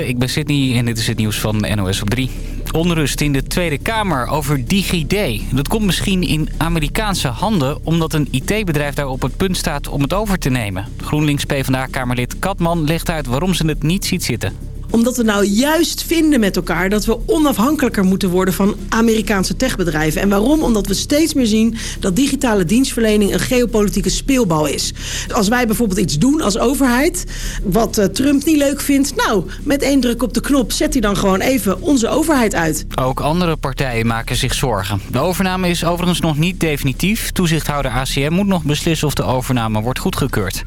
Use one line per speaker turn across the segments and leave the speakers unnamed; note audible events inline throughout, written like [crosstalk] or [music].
Ik ben Sydney en dit is het nieuws van NOS op 3. Onrust in de Tweede Kamer over DigiD. Dat komt misschien in Amerikaanse handen... omdat een IT-bedrijf daar op het punt staat om het over te nemen. GroenLinks PvdA-kamerlid Katman legt uit waarom ze het niet ziet zitten
omdat we nou juist vinden met elkaar dat we onafhankelijker moeten worden van Amerikaanse techbedrijven. En waarom? Omdat we steeds meer zien dat digitale dienstverlening een geopolitieke speelbal is. Als wij bijvoorbeeld iets doen als overheid, wat uh, Trump niet leuk vindt, nou, met één druk op de knop zet hij dan gewoon even onze overheid uit.
Ook andere partijen maken zich zorgen. De overname is overigens nog niet definitief. Toezichthouder ACM moet nog beslissen of de overname wordt goedgekeurd.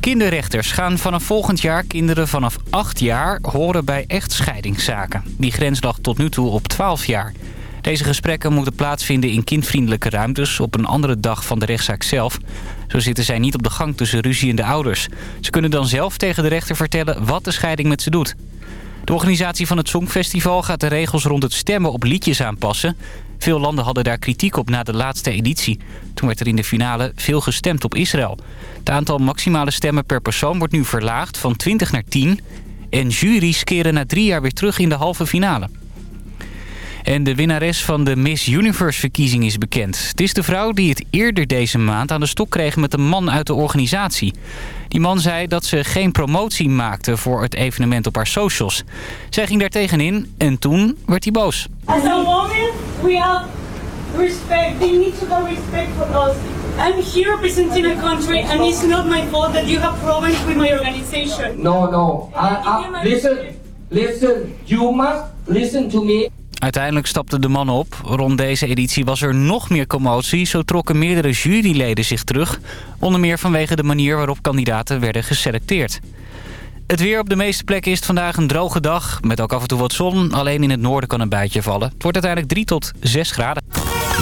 Kinderrechters gaan vanaf volgend jaar kinderen vanaf 8 jaar horen bij echtscheidingszaken. Die grens lag tot nu toe op 12 jaar. Deze gesprekken moeten plaatsvinden in kindvriendelijke ruimtes op een andere dag van de rechtszaak zelf. Zo zitten zij niet op de gang tussen ruziende ouders. Ze kunnen dan zelf tegen de rechter vertellen wat de scheiding met ze doet. De organisatie van het Songfestival gaat de regels rond het stemmen op liedjes aanpassen. Veel landen hadden daar kritiek op na de laatste editie. Toen werd er in de finale veel gestemd op Israël. Het aantal maximale stemmen per persoon wordt nu verlaagd van 20 naar 10. En juries keren na drie jaar weer terug in de halve finale. En de winnares van de Miss Universe-verkiezing is bekend. Het is de vrouw die het eerder deze maand aan de stok kreeg met een man uit de organisatie. Die man zei dat ze geen promotie maakte voor het evenement op haar socials. Zij ging daar tegenin en toen werd hij boos.
As a woman, we have respect. They need to have respect for us. I'm here representing a country and it's not my fault that you have problems with my organization.
No, no. Uh, uh, listen, listen. You must listen to me.
Uiteindelijk stapte de man op. Rond deze editie was er nog meer commotie. Zo trokken meerdere juryleden zich terug. Onder meer vanwege de manier waarop kandidaten werden geselecteerd. Het weer op de meeste plekken is vandaag een droge dag. Met ook af en toe wat zon. Alleen in het noorden kan een buitje vallen. Het wordt uiteindelijk 3 tot 6 graden.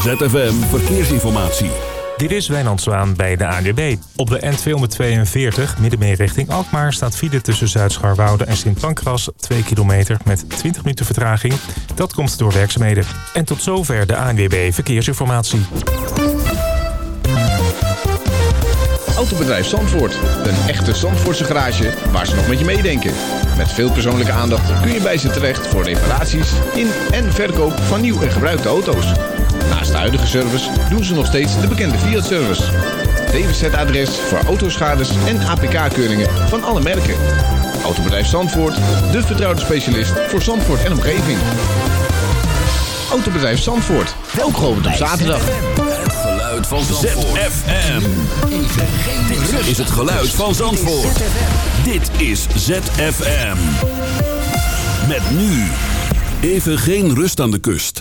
ZFM Verkeersinformatie.
Dit is Wijnand Zwaan bij de ANWB. Op de N242 middenmeer richting Alkmaar staat file tussen Zuid-Scharwoude en Sint Pancras 2 kilometer met 20 minuten vertraging. Dat komt door werkzaamheden. En tot zover de ANWB Verkeersinformatie.
Autobedrijf Zandvoort. Een echte Zandvoortse garage waar ze nog met je meedenken. Met veel persoonlijke aandacht kun je bij ze terecht voor reparaties in en verkoop van nieuw en gebruikte auto's. Naast de huidige service doen ze nog steeds de bekende Fiat-service. DWZ-adres voor autoschades en APK-keuringen van alle merken. Autobedrijf Zandvoort, de vertrouwde specialist voor Zandvoort en omgeving. Autobedrijf Zandvoort, ook geopend op zaterdag.
Het geluid van ZFM. Dit is het geluid van Zandvoort. Dit is ZFM. Met nu. Even geen rust aan de kust.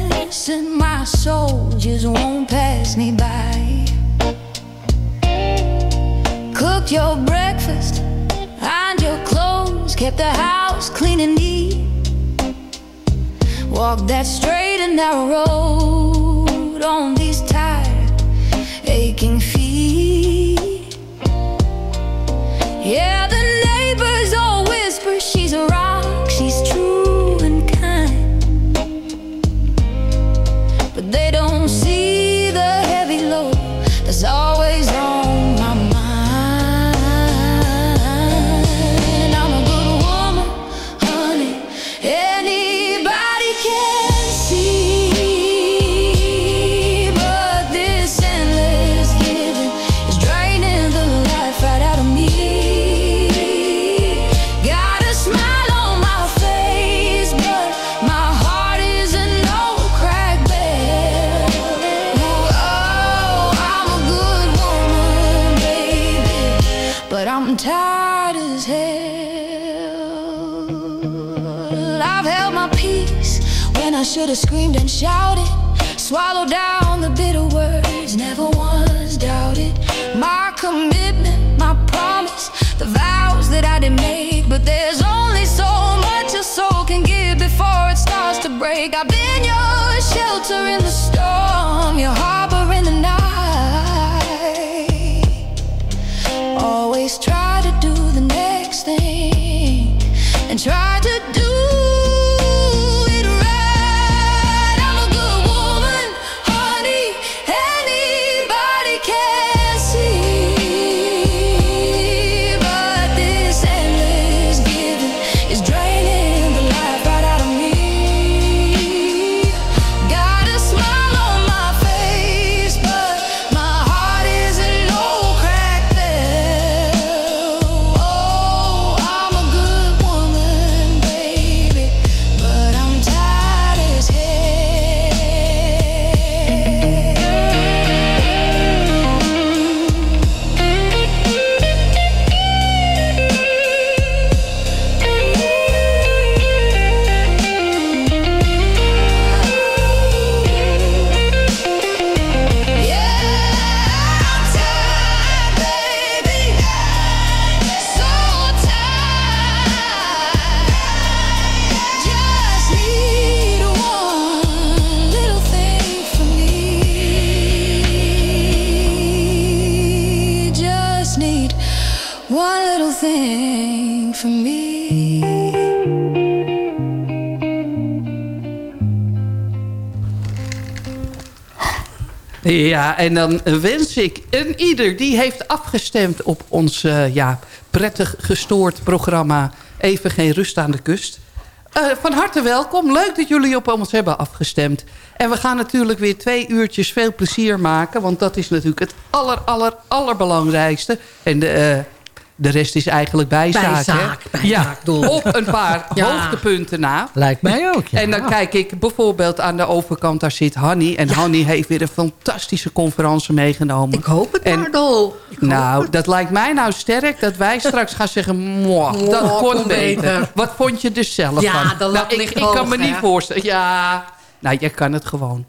in my soul just won't pass me by. Cooked your breakfast, ironed your clothes, kept the house clean and neat. Walked that straight and narrow road have screamed and shouted. Swallowed down the bitter words, never once doubted my commitment, my promise, the vows that I didn't make. But there's only so much a soul can give before it starts to break. I've been your shelter in the storm,
Ja, en dan wens ik een ieder die heeft afgestemd op ons eh, ja, prettig gestoord programma Even Geen Rust aan de Kust. Eh, van harte welkom. Leuk dat jullie op ons hebben afgestemd. En we gaan natuurlijk weer twee uurtjes veel plezier maken. Want dat is natuurlijk het aller, aller, allerbelangrijkste. En de, eh, de rest is eigenlijk bijzaak. hè?
Bijzaak, bijzaak,
ja, op een paar [laughs]
Ja.
hoogtepunten na.
Lijkt mij ook, ja.
En dan kijk ik bijvoorbeeld aan de overkant, daar zit Hanny. En Hanny heeft weer een fantastische conferentie meegenomen. Ik
hoop het maar, Dol.
Nou, dat lijkt mij nou sterk dat wij straks gaan zeggen... "Mwah,
Mwah,
dat kon
kon
beter.
beter.
Wat vond je er zelf
Ja,
van?
lat
nou, ik, ik kan me niet voorstellen. Ja, nou, jij kan het gewoon.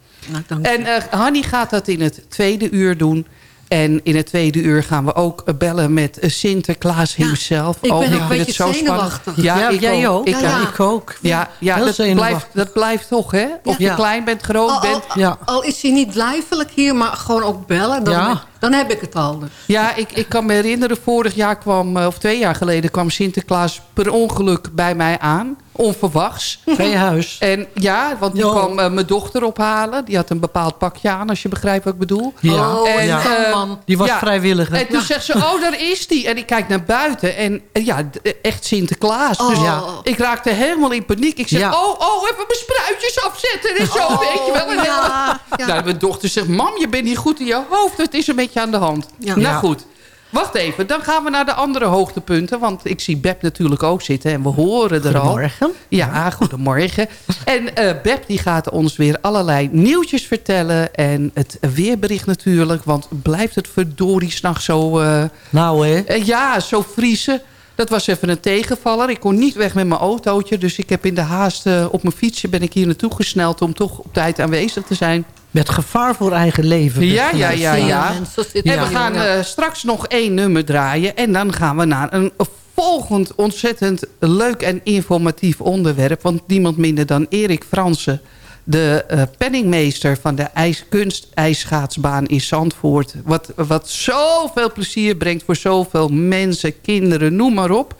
Nou.
En eh Hanny gaat dat in het tweede uur doen. En in het tweede uur gaan we ook eh, bellen met eh, Sinterklaas himself.
ik ben
Oh,
een
vind
beetje
het zo spannend.
zenuwachtig. Ja, jij ook?
Ik,
Ja, ik ook.
Ja, ja dat, blijft, dat blijft toch, hè? Of
Ja.
je klein bent, groot
Al,
bent.
al, al is hij niet lijfelijk hier, maar gewoon ook bellen. Dan,
Ja.
Dan heb ik het al. dus.
Ja, ik, ik kan me herinneren, vorig jaar kwam, eh, of twee jaar geleden... kwam Sinterklaas per ongeluk bij mij aan. Onverwachts.
Je huis.
En ja, want die kwam eh, mijn dochter ophalen. Die had een bepaald pakje aan, als je begrijpt wat ik bedoel.
Ja. Oh,
en,
ja.
eh,
Man. Die was vrijwilliger.
En toen
Ja.
zegt ze, oh, daar is die. En ik kijk naar buiten en ja, echt Sinterklaas. Dus
Oh.
ja, ik raakte helemaal in paniek. Ik zeg,
Ja.
oh, oh, even mijn spruitjes afzetten en zo,
Oh,
weet je wel. En
ja, ja.
Nou, mijn dochter zegt, mam, je bent niet goed in je hoofd. Het is een beetje aan de hand.
Ja.
Nou goed. Wacht even, dan gaan we naar de andere hoogtepunten. Want ik zie Beb natuurlijk ook zitten en we horen er al.
Goedemorgen.
Ja, goedemorgen. [laughs] En eh Beb die gaat ons weer allerlei nieuwtjes vertellen. En het weerbericht natuurlijk. Want blijft het verdorie s'nachts zo... eh,
nou hè?
eh, ja, zo vriezen. Dat was even een tegenvaller. Ik kon niet weg met mijn autootje. Dus ik heb in de haast eh, op mijn fietsje ben ik hier naartoe gesneld... om toch op tijd aanwezig te zijn.
Met gevaar voor eigen leven.
Ja, ja, ja, ja. En we gaan eh, straks nog één nummer draaien. En dan gaan we naar een volgend ontzettend leuk en informatief onderwerp. Want niemand minder dan Erik Fransen. De eh, penningmeester van de ijs, kunstijsschaatsbaan in Zandvoort. Wat, wat zoveel plezier brengt voor zoveel mensen, kinderen, noem maar op.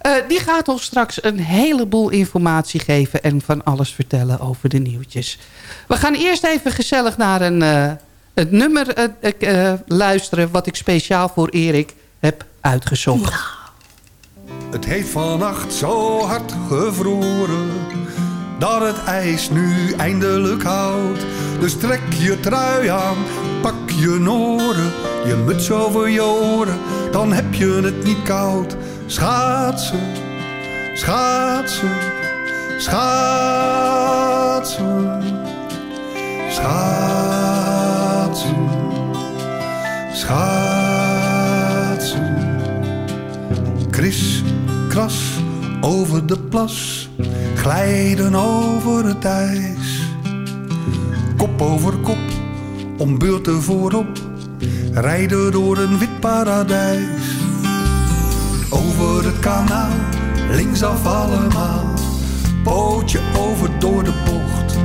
Eh, die gaat ons straks een heleboel informatie geven... en van alles vertellen over de nieuwtjes. We gaan eerst even gezellig naar een, eh, het nummer luisteren... wat ik speciaal voor Erik heb uitgezocht.
Het heeft vannacht zo hard gevroren dat het ijs nu eindelijk houdt. Dus trek je trui aan, pak je noren, je muts over je oren, dan heb je het niet koud. Schaatsen, schaatsen, schaatsen, schaatsen, schaatsen. Kris, kras, over de plas, glijden over het ijs. Kop over kop, om beurten voorop, rijden door een wit paradijs. Over het kanaal, linksaf allemaal, pootje over door de bocht.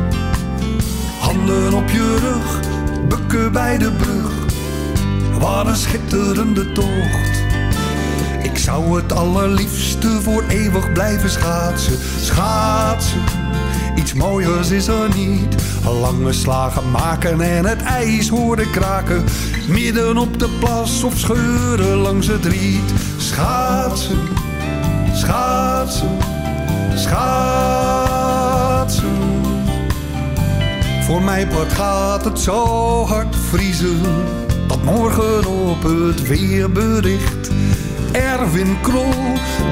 brug, bukken bij de brug. Wat een schitterende tocht. Ik zou het allerliefste voor eeuwig blijven schaatsen. Schaatsen, iets mooiers is er niet. Lange slagen maken en het ijs horen kraken. Midden op de plas of scheuren langs het riet. Schaatsen, schaatsen, schaatsen. Voor mij part gaat het zo hard vriezen. Dat morgen op het weerbericht Erwin Krol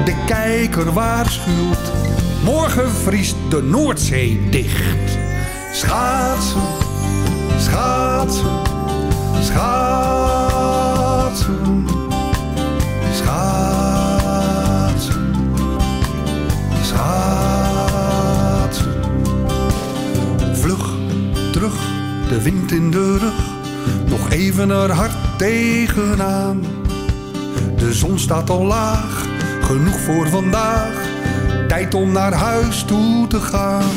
de kijker waarschuwt. Morgen vriest de Noordzee dicht. Schaatsen, schaatsen, schaatsen. Schaatsen, schaatsen. Vlug, terug, de wind in de rug. Nog even er hard tegenaan. De zon staat al laag, genoeg voor vandaag. Tijd om naar huis toe te gaan.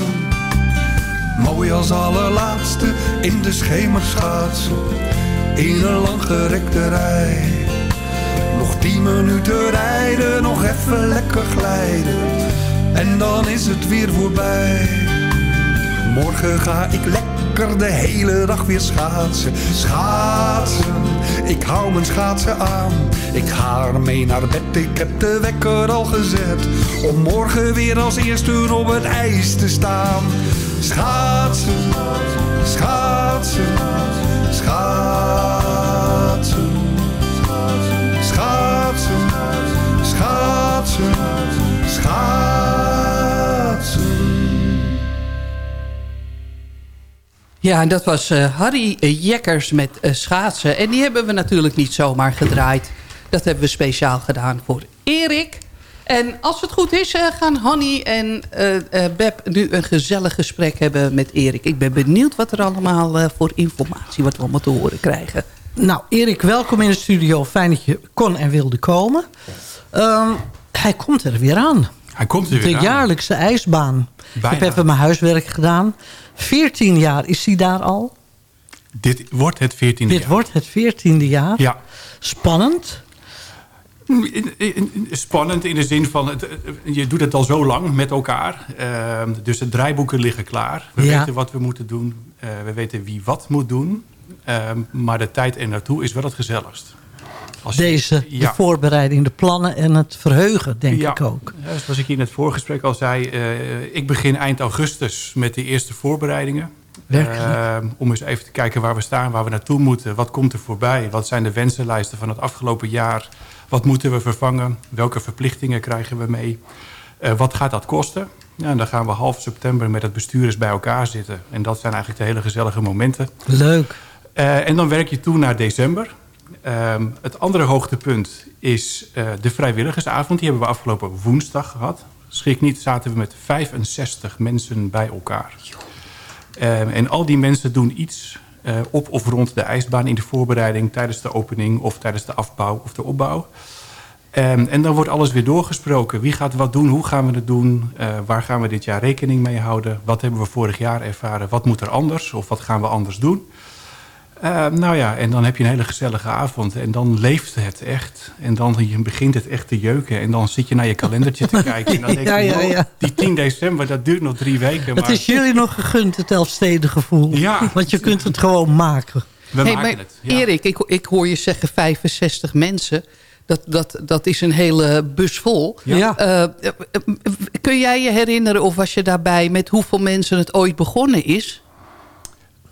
Mooi als allerlaatste in de schemer schaatsen. In een langgerekte rij. Nog tien minuten rijden, nog even lekker glijden. En dan is het weer voorbij. Morgen ga ik lekker de hele dag weer schaatsen. Schaatsen, ik hou mijn schaatsen aan. Ik ga ermee naar bed, ik heb de wekker al gezet. Om morgen weer als eerste op het ijs te staan. Schaatsen, schaatsen, schaatsen. Schaatsen, schaatsen, schaatsen.
Ja, en dat was eh, Harry Jekkers met eh, schaatsen. En die hebben we natuurlijk niet zomaar gedraaid. Dat hebben we speciaal gedaan voor Erik. En als het goed is, eh, gaan Hanny en eh, eh, Beb nu een gezellig gesprek hebben met Erik. Ik ben benieuwd wat er allemaal eh, voor informatie wat we allemaal te horen krijgen.
Nou, Erik, welkom in de studio. Fijn dat je kon en wilde komen. Ehm, hij komt er weer aan.
Hij komt er weer
de
aan.
jaarlijkse ijsbaan.
Bijna.
Ik heb even mijn huiswerk gedaan. 14 jaar is hij daar al.
Dit wordt het 14e
Dit
jaar.
wordt het 14e jaar.
Ja.
Spannend.
Spannend in de zin van, het, eh, je doet het al zo lang met elkaar. Ehm, dus de draaiboeken liggen klaar. We
Ja.
weten wat we moeten doen. Eh, we weten wie wat moet doen. Ehm, maar de tijd er naartoe is wel het gezelligst. Als je-
Deze, de voorbereiding, de plannen en het verheugen, denk
Ja.
ik ook.
Ja, zoals ik in het voorgesprek al zei, eh, ik begin eind augustus met de eerste voorbereidingen. Eh, om eens even te kijken waar we staan, waar we naartoe moeten. Wat komt er voorbij? Wat zijn de wensenlijsten van het afgelopen jaar? Wat moeten we vervangen? Welke verplichtingen krijgen we mee? Eh, wat gaat dat kosten? Ja, en dan gaan we half september met het bestuur eens bij elkaar zitten. En dat zijn eigenlijk de hele gezellige momenten.
Leuk.
En dan werk je toe naar december. Ehm, het andere hoogtepunt is eh, de vrijwilligersavond. Die hebben we afgelopen woensdag gehad. Schrik niet, zaten we met 65 mensen bij elkaar. Ehm, en al die mensen doen iets eh, op of rond de ijsbaan in de voorbereiding... tijdens de opening of tijdens de afbouw of de opbouw. Ehm, en dan wordt alles weer doorgesproken. Wie gaat wat doen? Hoe gaan we het doen? Eh, waar gaan we dit jaar rekening mee houden? Wat hebben we vorig jaar ervaren? Wat moet er anders? Of wat gaan we anders doen? Eh, nou ja, en dan heb je een hele gezellige avond. En dan leeft het echt. En dan begint het echt te jeuken. En dan zit je naar je kalendertje te [laughs] kijken. En dan denk je,
Ja, ja,
"Wow,
ja.
die 10 december, dat duurt nog drie weken.
Het
maar
is jullie nog gegund, het Elfstedengevoel.
Ja. [laughs]
Want je kunt het gewoon maken.
we
Hey,
maken
maar
het. Ja.
Erik, ik, ik hoor je zeggen 65 mensen. Dat, dat, dat is een hele bus vol.
Ja.
Eh, eh, eh, kun jij je herinneren, of was je daarbij... met hoeveel mensen het ooit begonnen is?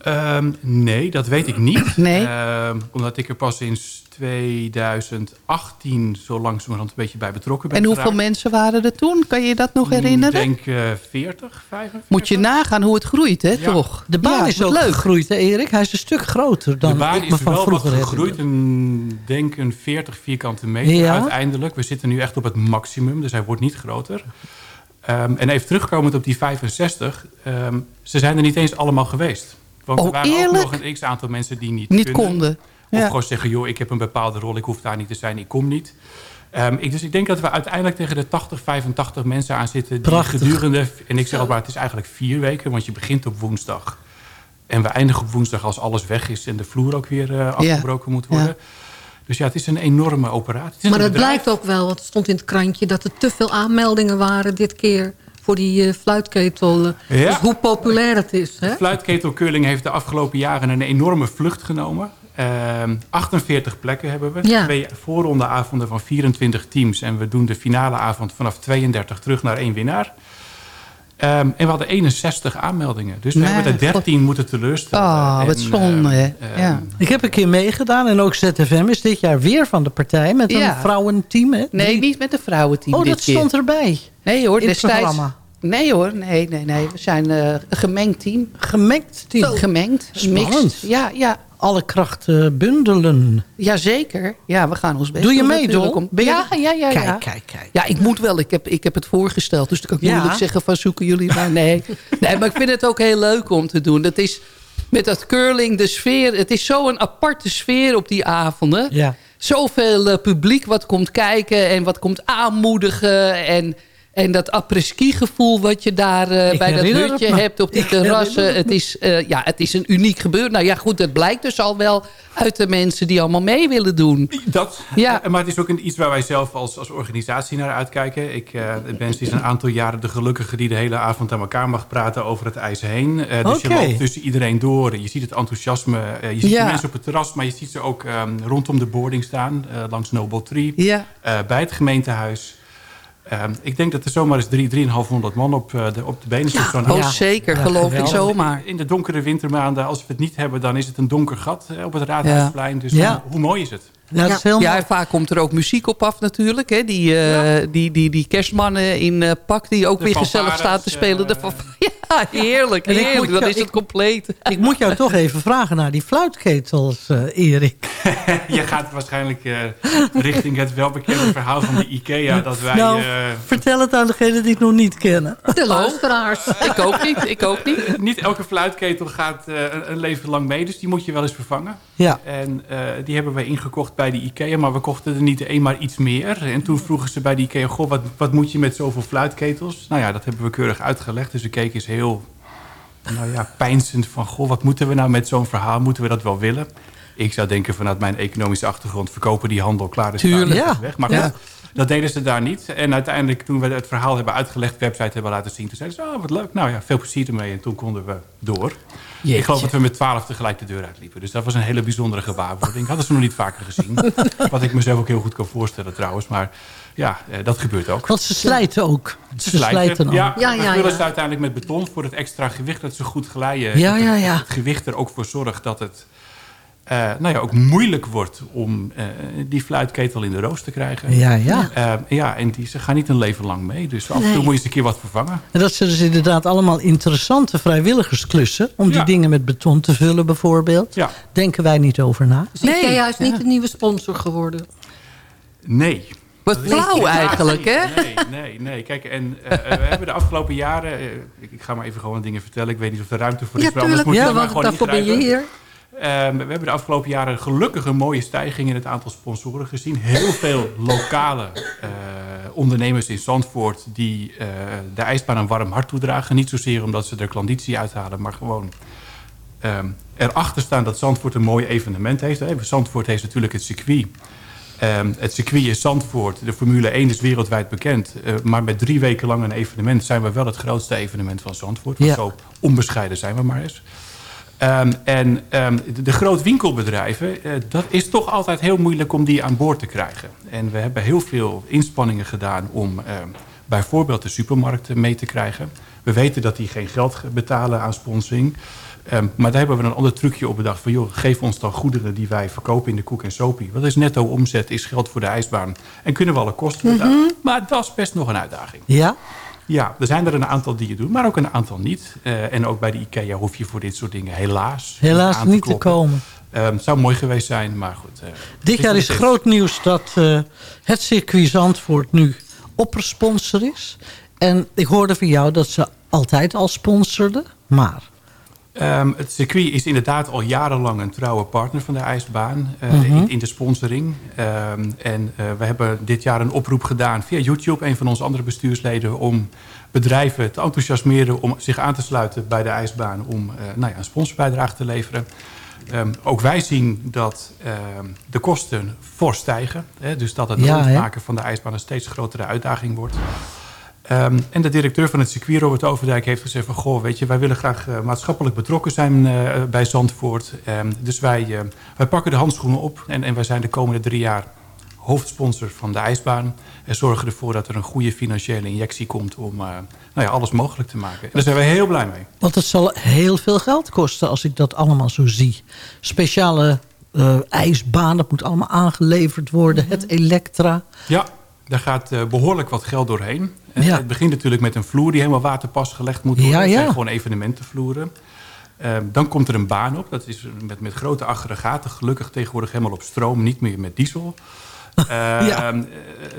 Ehm, nee, dat weet ik niet. [clears throat]
Nee?
Ehm, omdat ik er pas sinds 2018 zo langzamerhand een beetje bij betrokken ben
En hoeveel
geraakt.
mensen waren er toen? Kan je dat nog
Ik
herinneren?
denk eh 40, 45.
Moet je nagaan hoe het groeit, hè,
Ja.
toch?
De baan
Ja,
is
wat
ook
leuk.
gegroeid, hè Erik? Hij is een stuk groter dan
de baan
ik me
is
van
wel wat
vroeger
gegroeid.
herinner.
Een, denk een 40 vierkante meter
Ja.
uiteindelijk. We zitten nu echt op het maximum, dus hij wordt niet groter. Ehm, en even terugkomend op die 65. ehm, ze zijn er niet eens allemaal geweest. Want
Oh,
er waren
eerlijk?
ook nog een x-aantal mensen die niet,
Niet
kunnen.
konden.
Of
Ja.
gewoon zeggen, joh, ik heb een bepaalde rol, ik hoef daar niet te zijn, ik kom niet. Ehm, ik, dus ik denk dat we uiteindelijk tegen de 80, 85 mensen aan zitten... die
Prachtig.
gedurende, en ik zeg al maar, het is eigenlijk vier weken... want je begint op woensdag. En we eindigen op woensdag als alles weg is en de vloer ook weer uh, afgebroken moet worden. Ja. Dus ja, het is een enorme operatie.
Maar het blijkt ook wel, want het stond in het krantje... dat er te veel aanmeldingen waren dit keer voor die uh, fluitketel. Ja. Dus hoe populair het is. Hè?
Fluitketelcurling heeft de afgelopen jaren een enorme vlucht genomen. Uh, 48 plekken hebben we.
Ja.
Twee voorrondeavonden van 24 teams. En we doen de finale avond vanaf 32 terug naar één winnaar. Um, en we hadden 61 aanmeldingen. Dus we
Nee,
hebben er 13 moeten teleurstellen.
Oh, wat zonde.
ehm,
hè. ja. Ik heb een keer meegedaan en ook ZFM is dit jaar weer van de partij met een
Ja.
vrouwenteam. Hè?
Nee, niet met een vrouwenteam
Oh,
dit
dat
keer.
stond erbij.
Nee hoor,
in het
destijds...
programma.
Nee hoor, nee, nee, nee. We zijn eh, een gemengd team.
Gemengd team.
Gemengd.
Spannend.
Mixed. Ja, ja.
Alle krachten bundelen.
Jazeker. Ja, we gaan ons best
Doe je
doen
mee, Dol? je-
Ja, ja, ja.
Kijk,
ja.
kijk, kijk.
Ja, ik moet wel. Ik heb, ik heb het voorgesteld. Dus dan kan ik
Ja.
moeilijk zeggen van zoeken jullie maar. Nee. [laughs] nee, maar ik vind het ook heel leuk om te doen. Dat is met dat curling, de sfeer. Het is zo'n aparte sfeer op die avonden.
Ja.
Zoveel eh, publiek wat komt kijken en wat komt aanmoedigen. En, en dat après-ski gevoel wat je daar eh, bij dat hutje hebt op die terrassen.
het
Het is, eh, ja, het is een uniek gebeuren. Nou ja, goed, dat blijkt dus al wel uit de mensen die allemaal mee willen doen.
Dat,
Ja.
eh, maar het is ook een, iets waar wij zelf als, als organisatie naar uitkijken. Ik eh, ben sinds een aantal jaren de gelukkige die de hele avond aan elkaar mag praten over het ijs heen. Eh, dus je loopt tussen iedereen door. Je ziet het enthousiasme. eh, je ziet
Ja.
de mensen op het terras, maar je ziet ze ook ehm, rondom de boarding staan. eh, langs Noble Tree.
Ja.
eh, bij het gemeentehuis. Ehm, ik denk dat er zomaar eens 3 3,500 man op, eh, de, op de benen zit. zo'n
Oh, zeker.
Ja,
geloof ik zomaar.
In de donkere wintermaanden, als we het niet hebben... dan is het een donker gat op het Raadhuisplein. Dus
Ja.
hoe, hoe mooi is het?
Ja, dat is heel
Ja, vaak komt er ook muziek op af natuurlijk. Hè? Die, eh, die, die, die kerstmannen in eh, pak die ook
De
weer gezellig staan te spelen. De [laughs] ja, [laughs] heerlijk.
En ik
heerlijk. Dan
jou-
is het compleet. [laughs]
Ik moet jou toch even vragen naar die fluitketels, eh, Erik. [laughs]
Je gaat waarschijnlijk eh, richting het welbekende verhaal van de IKEA. Dat wij...
nou,
eh,
vertel het aan degenen die het nog niet kennen.
De luisteraars.
ik ook niet. Ik ook niet.
niet elke fluitketel gaat eh, een, een leven lang mee. Dus die moet je wel eens vervangen.
Ja.
En eh, die hebben wij ingekocht bij de IKEA. Maar we kochten er niet één, maar iets meer. En toen vroegen ze bij de IKEA... Goh, wat, wat moet je met zoveel fluitketels? Nou ja, dat hebben we keurig uitgelegd. Dus ik keek eens heel nou ja, pijnzend van... Goh, wat moeten we nou met zo'n verhaal? Moeten we dat wel willen? Ik zou denken vanuit mijn economische achtergrond... verkopen die handel klaar is
Tuurlijk.
Ja.
weg. Maar
Ja.
dat deden ze daar niet. En uiteindelijk, toen we het verhaal hebben uitgelegd... website hebben laten zien... toen zeiden ze, oh, wat leuk. Nou ja, veel plezier ermee. En toen konden we door. Ik geloof dat we met twaalf tegelijk de deur uitliepen. Dus dat was een hele bijzondere gewaarwording. Hadden ze nog niet vaker gezien. [laughs] Wat ik mezelf ook heel goed kan voorstellen trouwens. Maar ja, eh, dat gebeurt ook.
Want ze slijten ook. Ze slijten ook.
Ja,
Ja,
we
ja,
vullen
ja.
ze uiteindelijk met beton voor het extra gewicht. Dat ze goed glijden.
Ja, ja, ja.
Het gewicht er ook voor zorgt dat het eh, nou ja, ook moeilijk wordt om eh, die fluitketel in de roos te krijgen.
Ja, ja.
Ja, en die, ze gaan niet een leven lang mee. Dus af en toe
Nee.
moet je eens een keer wat vervangen.
En dat zijn dus inderdaad allemaal interessante vrijwilligersklussen... om die
Ja.
dingen met beton te vullen bijvoorbeeld.
Ja.
Denken wij niet over na.
Dus IKEA is niet de nieuwe sponsor geworden.
Nee.
Wat flauw eigenlijk, hè?
Nee, nee, nee. Kijk, en eh, we hebben de afgelopen jaren... eh, ik, ik ga maar even gewoon dingen vertellen. Ik weet niet of er ruimte voor is.
Ja, tuurlijk.
moet
Ja, want daarvoor ben je hier.
Ehm, we hebben de afgelopen jaren gelukkig een mooie stijging in het aantal sponsoren gezien. Heel veel lokale eh, ondernemers in Zandvoort die eh, de ijsbaan een warm hart toedragen. Niet zozeer omdat ze er klanditie uithalen, maar gewoon ehm, erachter staan dat Zandvoort een mooi evenement heeft. Hè. Zandvoort heeft natuurlijk het circuit. Ehm, het circuit is Zandvoort. De Formule 1 is wereldwijd bekend. Eh, maar met drie weken lang een evenement zijn we wel het grootste evenement van Zandvoort. Want
Ja.
zo onbescheiden zijn we maar eens. Ehm, en ehm, de, de grootwinkelbedrijven, eh, dat is toch altijd heel moeilijk om die aan boord te krijgen. En we hebben heel veel inspanningen gedaan om bijvoorbeeld de supermarkten mee te krijgen. We weten dat die geen geld betalen aan sponsoring. Ehm, maar daar hebben we een ander trucje op bedacht. Van joh, geef ons dan goederen die wij verkopen in de koek en sopie. Wat is netto omzet, is geld voor de ijsbaan. En kunnen we alle kosten betalen. Maar dat is best nog een uitdaging.
Ja?
Ja, er zijn er een aantal die het doen, maar ook een aantal niet. Eh, en ook bij de IKEA hoef je voor dit soort dingen helaas,
Helaas
aan
niet te komen.
Ehm, het zou mooi geweest zijn, maar goed. eh,
Dit jaar is groot nieuws dat eh, het circuit Zandvoort nu oppersponsor is. En ik hoorde van jou dat ze altijd al sponsorden. Maar
Ehm, het circuit is inderdaad al jarenlang een trouwe partner van de ijsbaan uh,
Mhm.
in, in de sponsoring. Ehm, en uh, we hebben dit jaar een oproep gedaan via YouTube, een van onze andere bestuursleden, om bedrijven te enthousiasmeren om zich aan te sluiten bij de ijsbaan om uh, nou ja, een sponsorbijdrage te leveren. Um, ook wij zien dat de kosten fors stijgen. Hè, dus dat het
Ja,
rondmaken van de ijsbaan een steeds grotere uitdaging wordt. Um, en de directeur van het circuit, Robert Overdijk, heeft gezegd van... goh, weet je, wij willen graag uh, maatschappelijk betrokken zijn uh, bij Zandvoort. Um, dus wij, uh, wij pakken de handschoenen op en, en wij zijn de komende drie jaar hoofdsponsor van de ijsbaan. En zorgen ervoor dat er een goede financiële injectie komt om nou ja, alles mogelijk te maken. En daar zijn we heel blij mee.
Want het zal heel veel geld kosten als ik dat allemaal zo zie. Speciale ijsbaan, dat moet allemaal aangeleverd worden. Het elektra.
Ja, daar gaat behoorlijk wat geld doorheen. Ja. Het begint natuurlijk met een vloer die helemaal waterpas gelegd moet worden.
Ja, ja.
Dat zijn gewoon evenementenvloeren. Uh, dan komt er een baan op. Dat is met, met grote aggregaten. Gelukkig tegenwoordig helemaal op stroom, niet meer met diesel. Uh, [laughs] ja. uh,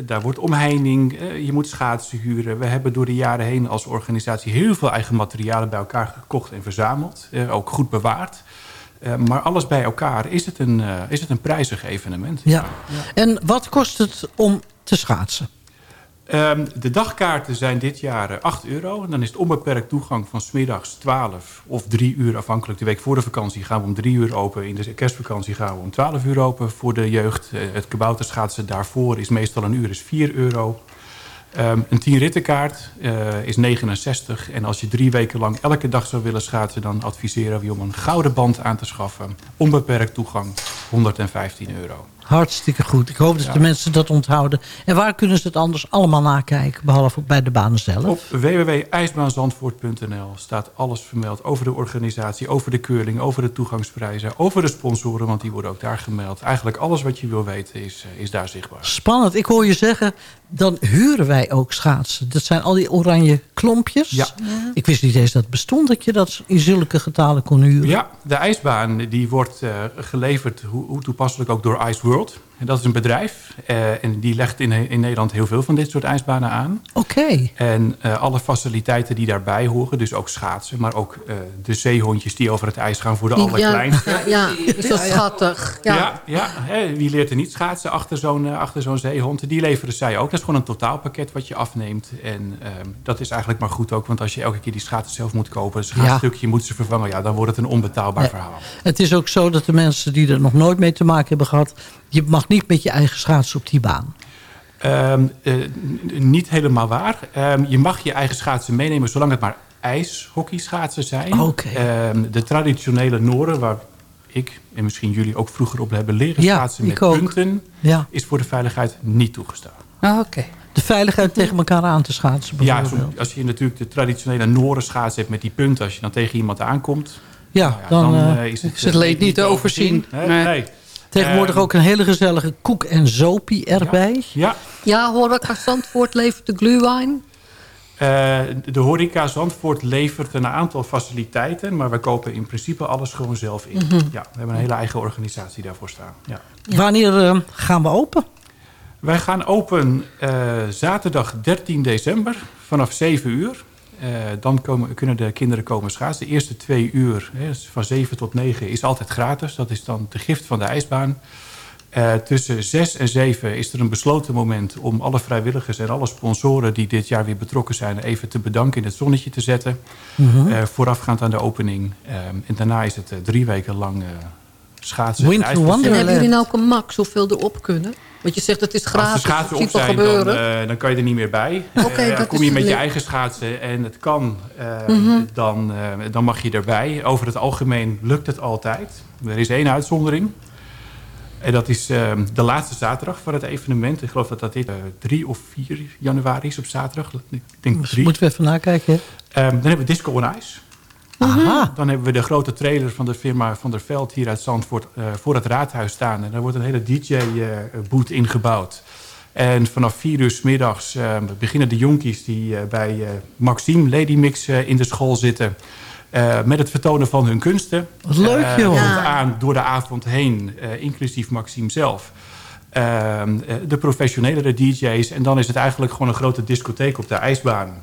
daar wordt omheining, uh, je moet schaatsen huren. We hebben door de jaren heen als organisatie heel veel eigen materialen bij elkaar gekocht en verzameld. ook goed bewaard. maar alles bij elkaar is het een, is het een prijzig evenement.
Ja. ja. En wat kost het om te schaatsen?
Um, de dagkaarten zijn dit jaar 8 euro. En dan is het onbeperkt toegang van smiddags 12 of 3 uur afhankelijk. De week voor de vakantie gaan we om 3 uur open. In de kerstvakantie gaan we om 12 uur open voor de jeugd. Uh, het kabouterschaatsen daarvoor is meestal een uur, is 4 euro. Um, een 10 rittenkaart uh, is 69. En als je drie weken lang elke dag zou willen schaatsen... dan adviseren we je om een gouden band aan te schaffen. Onbeperkt toegang, 115 euro.
Hartstikke goed. Ik hoop dat ja. de mensen dat onthouden. En waar kunnen ze het anders allemaal nakijken, behalve bij de banen zelf?
Op www.ijsbaanzandvoort.nl staat alles vermeld over de organisatie, over de keuring, over de toegangsprijzen, over de sponsoren, want die worden ook daar gemeld. Eigenlijk alles wat je wil weten is, is daar zichtbaar.
Spannend. Ik hoor je zeggen, dan huren wij ook schaatsen. Dat zijn al die oranje klompjes.
Ja.
ja. Ik wist niet eens dat het bestond, dat je dat in zulke getalen kon huren.
Ja, de ijsbaan die wordt uh, geleverd, hoe, hoe toepasselijk ook door Ice World. En dat is een bedrijf uh, en die legt in, in Nederland heel veel van dit soort ijsbanen aan.
Oké. Okay.
En uh, alle faciliteiten die daarbij horen, dus ook schaatsen... maar ook uh, de zeehondjes die over het ijs gaan voor de allerkleinste.
Ja, ja, is dat schattig.
Ja, ja, ja hè, wie leert er niet schaatsen achter zo'n achter zo'n zeehond? Die leveren zij ook. Dat is gewoon een totaalpakket wat je afneemt. En dat is eigenlijk maar goed ook, want als je elke keer die schaatsen zelf moet kopen... een schaatsstukje moet ze vervangen, ja, dan wordt het een onbetaalbaar verhaal.
Het is ook zo dat de mensen die er nog nooit mee te maken hebben gehad... je mag niet met je eigen schaatsen op die baan.
Um, uh, niet helemaal waar. Um, je mag je eigen schaatsen meenemen zolang het maar ijshockeyschaatsen zijn.
Okay.
Um, de traditionele Noren, waar ik en misschien jullie ook vroeger op hebben leren
ja,
schaatsen met
ook.
punten,
ja.
is voor de veiligheid niet toegestaan.
Ah, Oké. Okay. De veiligheid tegen elkaar aan te schaatsen
Ja, als je natuurlijk de traditionele Noren schaatsen hebt met die punten, als je dan tegen iemand aankomt,
ja,
nou ja
dan,
dan
uh,
is het,
is het leed niet te overzien.
overzien. Nee. nee.
Tegenwoordig
Um,
ook een hele gezellige koek en zopie erbij.
Ja.
Ja, Horeca Zandvoort levert de glühwein.
Uh, de horeca Zandvoort levert een aantal faciliteiten... maar we kopen in principe alles gewoon zelf in.
Mhm.
Mm -hmm. ja, we hebben een hele eigen organisatie daarvoor staan. Ja.
Ja. Wanneer uh, gaan we open?
Wij gaan open uh, zaterdag 13 december vanaf 7 uur. Uh, dan komen, kunnen de kinderen komen schaatsen. De eerste twee uur, hè, van 7 tot 9, is altijd gratis. Dat is dan de gift van de ijsbaan. Uh, tussen 6 en 7 is er een besloten moment om alle vrijwilligers en alle sponsoren die dit jaar weer betrokken zijn even te bedanken in het zonnetje te zetten. Mm -hmm. uh, voorafgaand aan de opening. En daarna is het drie weken lang schaatsen.
Winter
en hebben jullie nou ook een max hoeveel erop kunnen? Want je zegt het is gratis.
Als de schaatsen op zijn, dan, uh, dan kan je er niet meer bij. [laughs]
Okay,
uh, kom je met je eigen schaatsen en het kan, uh, mm -hmm. dan, dan mag je erbij. Over het algemeen lukt het altijd. Er is één uitzondering. En dat is de laatste zaterdag van het evenement. Ik geloof dat dat dit 3 of 4 januari is op zaterdag. Ik denk 3.
Moeten we even nakijken.
Um, dan hebben we Disco on Ice.
Aha.
Dan hebben we de grote trailer van de firma Van der Veld hier uit Zandvoort uh, voor het raadhuis staan. En daar wordt een hele DJ-boot uh, ingebouwd. En vanaf vier uur s middags uh, beginnen de jonkies die bij Maxime Lady Mix in de school zitten... met het vertonen van hun kunsten.
Wat leuk, joh.
Ja. aan door de avond heen, inclusief Maxime zelf. de professionelere DJ's. En dan is het eigenlijk gewoon een grote discotheek op de ijsbaan.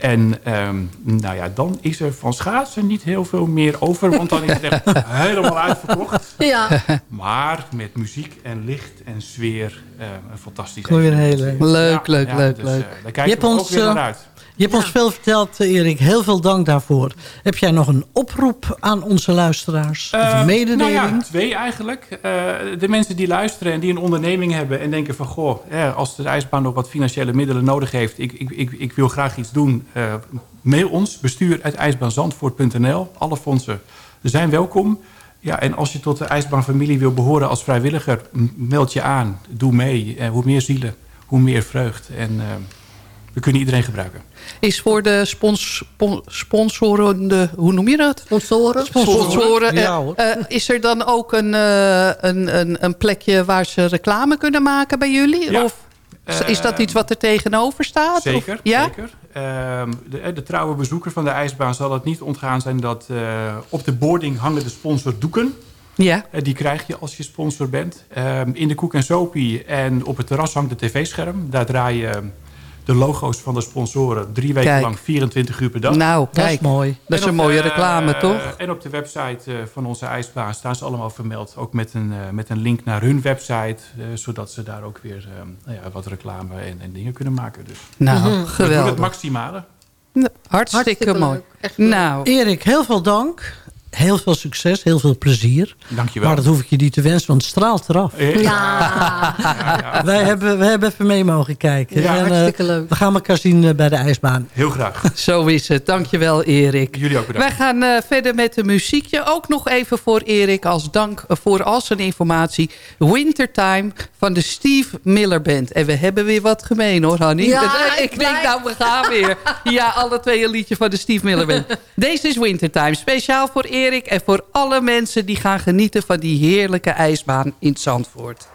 En ehm, nou ja, dan is er van schaatsen niet heel veel meer over. Want dan is het echt [laughs] helemaal uitverkocht.
Ja.
Maar met muziek en licht en sfeer uh, een fantastisch
Goeie een hele.
Leuk, leuk, ja, leuk,
dus,
leuk.
Uh, daar kijken we ons, ook weer naar uit.
Je hebt ons veel verteld, Erik. Heel veel dank daarvoor. Heb jij nog een oproep aan onze luisteraars?
Uh,
of een mededeling?
Nou ja, twee eigenlijk. Uh, de mensen die luisteren en die een onderneming hebben... en denken van, goh, eh, als de ijsbaan nog wat financiële middelen nodig heeft... ik, ik, ik, ik wil graag iets doen. Uh, mail ons, bestuur uit ijsbaanzandvoort.nl. Alle fondsen zijn welkom. Ja, en als je tot de ijsbaanfamilie wil behoren als vrijwilliger... meld je aan, doe mee. Uh, hoe meer zielen, hoe meer vreugd. En uh, we kunnen iedereen gebruiken.
Is voor de spons, spon, sponsoren, de, hoe noem je dat?
Sponsoren.
Sponsoren. Ja, uh, is er dan ook een, uh, een, een, een, plekje waar ze reclame kunnen maken bij jullie?
Ja.
Of is dat iets wat er tegenover staat?
Zeker,
of, ja?
zeker. Uh, de, de, trouwe bezoeker van de ijsbaan zal het niet ontgaan zijn... dat uh, op de boarding hangen de sponsordoeken.
Ja.
Die krijg je als je sponsor bent. Ehm, in de Koek en Sopie en op het terras hangt de tv-scherm. Daar draai je de logo's van de sponsoren drie weken
kijk.
lang 24 uur per dag.
Nou, kijk,
dat is mooi.
Dat is een mooie reclame, toch?
En op de website uh, van onze ijsbaan staan ze allemaal vermeld. Ook met een, uh, met een link naar hun website. zodat ze daar ook weer nou ja, wat reclame en, en, dingen kunnen maken. Dus.
Nou, mm -hmm. geweldig.
We doen het maximale.
Nou, hartstikke, hartstikke mooi.
Nou.
Erik, heel veel dank. Heel veel succes, heel veel plezier.
Dankjewel.
Maar dat hoef ik je niet te wensen, want het straalt eraf.
Ja.
ja, ja.
Wij, hebben, wij hebben even mee mogen kijken.
Ja,
en,
hartstikke leuk.
We gaan elkaar zien uh, bij de ijsbaan.
Heel graag. [laughs]
Zo is het. Dankjewel, Erik.
Jullie ook bedankt.
Wij gaan uh, verder met de muziekje. Ook nog even voor Erik als dank voor al zijn informatie. Wintertime van de Steve Miller Band. En we hebben weer wat gemeen hoor, Hanny.
Ja, [laughs]
ik denk, nou, we gaan weer. [laughs] Ja, alle twee een liedje van de Steve Miller Band. Deze is Wintertime. Speciaal voor Erik. Erik en voor alle mensen die gaan genieten van die heerlijke ijsbaan in Zandvoort.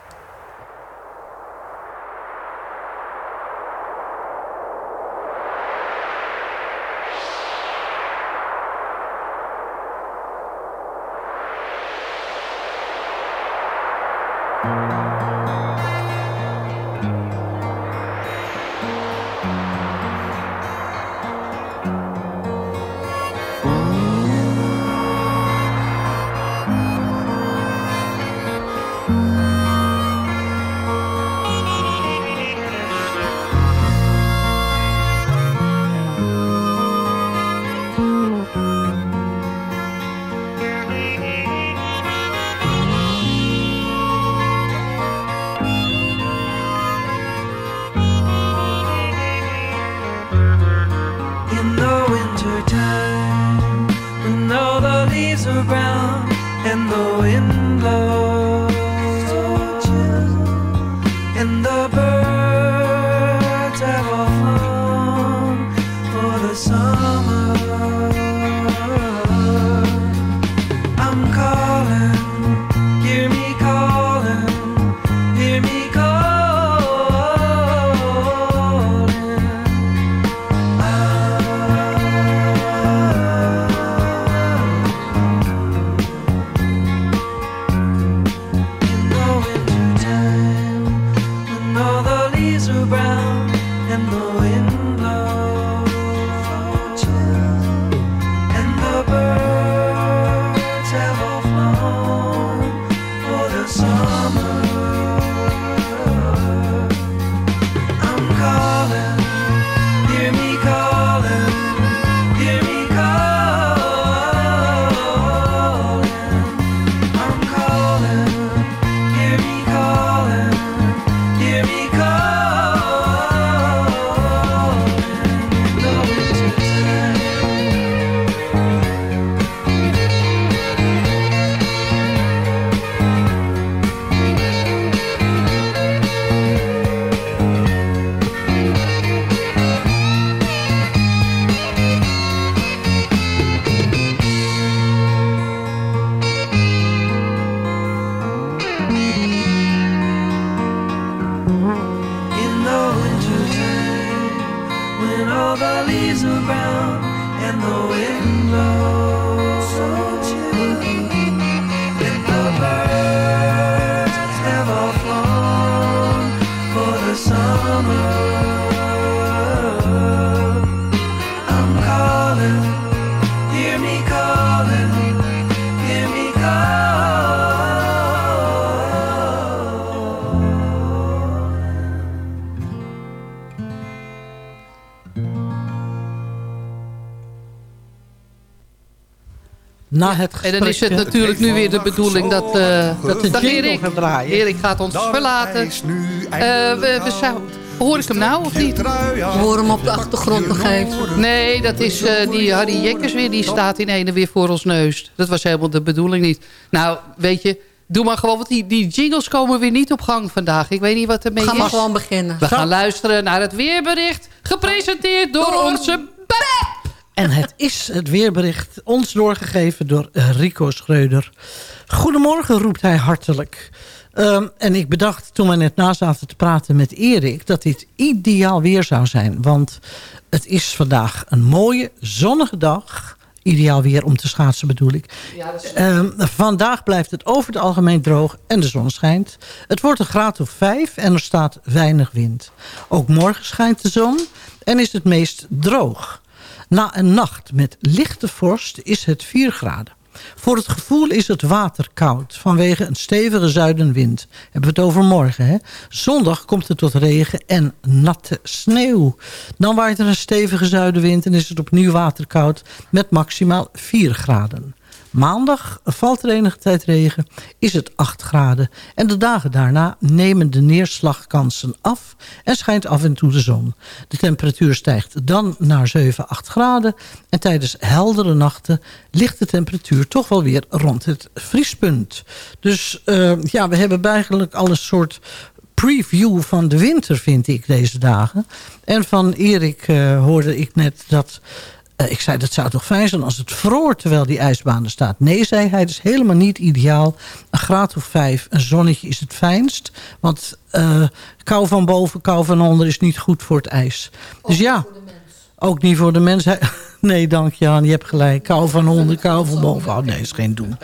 Na het
En dan is het natuurlijk nu weer de bedoeling dat, uh,
dat de
dag Erik,
gaat draaien.
Erik gaat ons verlaten. Uh, we, we zou, hoor ik hem nou of niet?
We horen hem op de achtergrond nog even.
Nee, dat is uh, die Harry Jekkers weer. Die staat in ene weer voor ons neus. Dat was helemaal de bedoeling niet. Nou, weet je... Doe maar gewoon, want die, die jingles komen weer niet op gang vandaag. Ik weet niet wat ermee
is.
We
gaan maar gewoon beginnen.
We gaan luisteren naar het weerbericht. Gepresenteerd door onze...
En het is het weerbericht ons doorgegeven door Rico Schreuder. Goedemorgen, roept hij hartelijk. Um, en ik bedacht toen we net na zaten te praten met Erik... dat dit ideaal weer zou zijn. Want het is vandaag een mooie, zonnige dag. Ideaal weer om te schaatsen bedoel ik. Ja, um, vandaag blijft het over het algemeen droog en de zon schijnt. Het wordt een graad of vijf en er staat weinig wind. Ook morgen schijnt de zon en is het meest droog. Na een nacht met lichte vorst is het 4 graden. Voor het gevoel is het water koud vanwege een stevige zuidenwind. Hebben we het over morgen. Hè? Zondag komt het tot regen en natte sneeuw. Dan waait er een stevige zuidenwind en is het opnieuw waterkoud met maximaal 4 graden. Maandag valt er enige tijd regen, is het 8 graden. En de dagen daarna nemen de neerslagkansen af en schijnt af en toe de zon. De temperatuur stijgt dan naar 7, 8 graden. En tijdens heldere nachten ligt de temperatuur toch wel weer rond het vriespunt. Dus uh, ja, we hebben eigenlijk al een soort preview van de winter, vind ik, deze dagen. En van Erik uh, hoorde ik net dat uh, ik zei, dat zou toch fijn zijn als het vroor terwijl die ijsbaan er staat. Nee, zei hij, het is helemaal niet ideaal. Een graad of vijf, een zonnetje is het fijnst. Want uh, kou van boven, kou van onder is niet goed voor het ijs. Ook dus ja, ook niet voor de mens. Nee, dank Jan, je hebt gelijk. Kou van onder, kou van boven. Oh nee, is geen doen.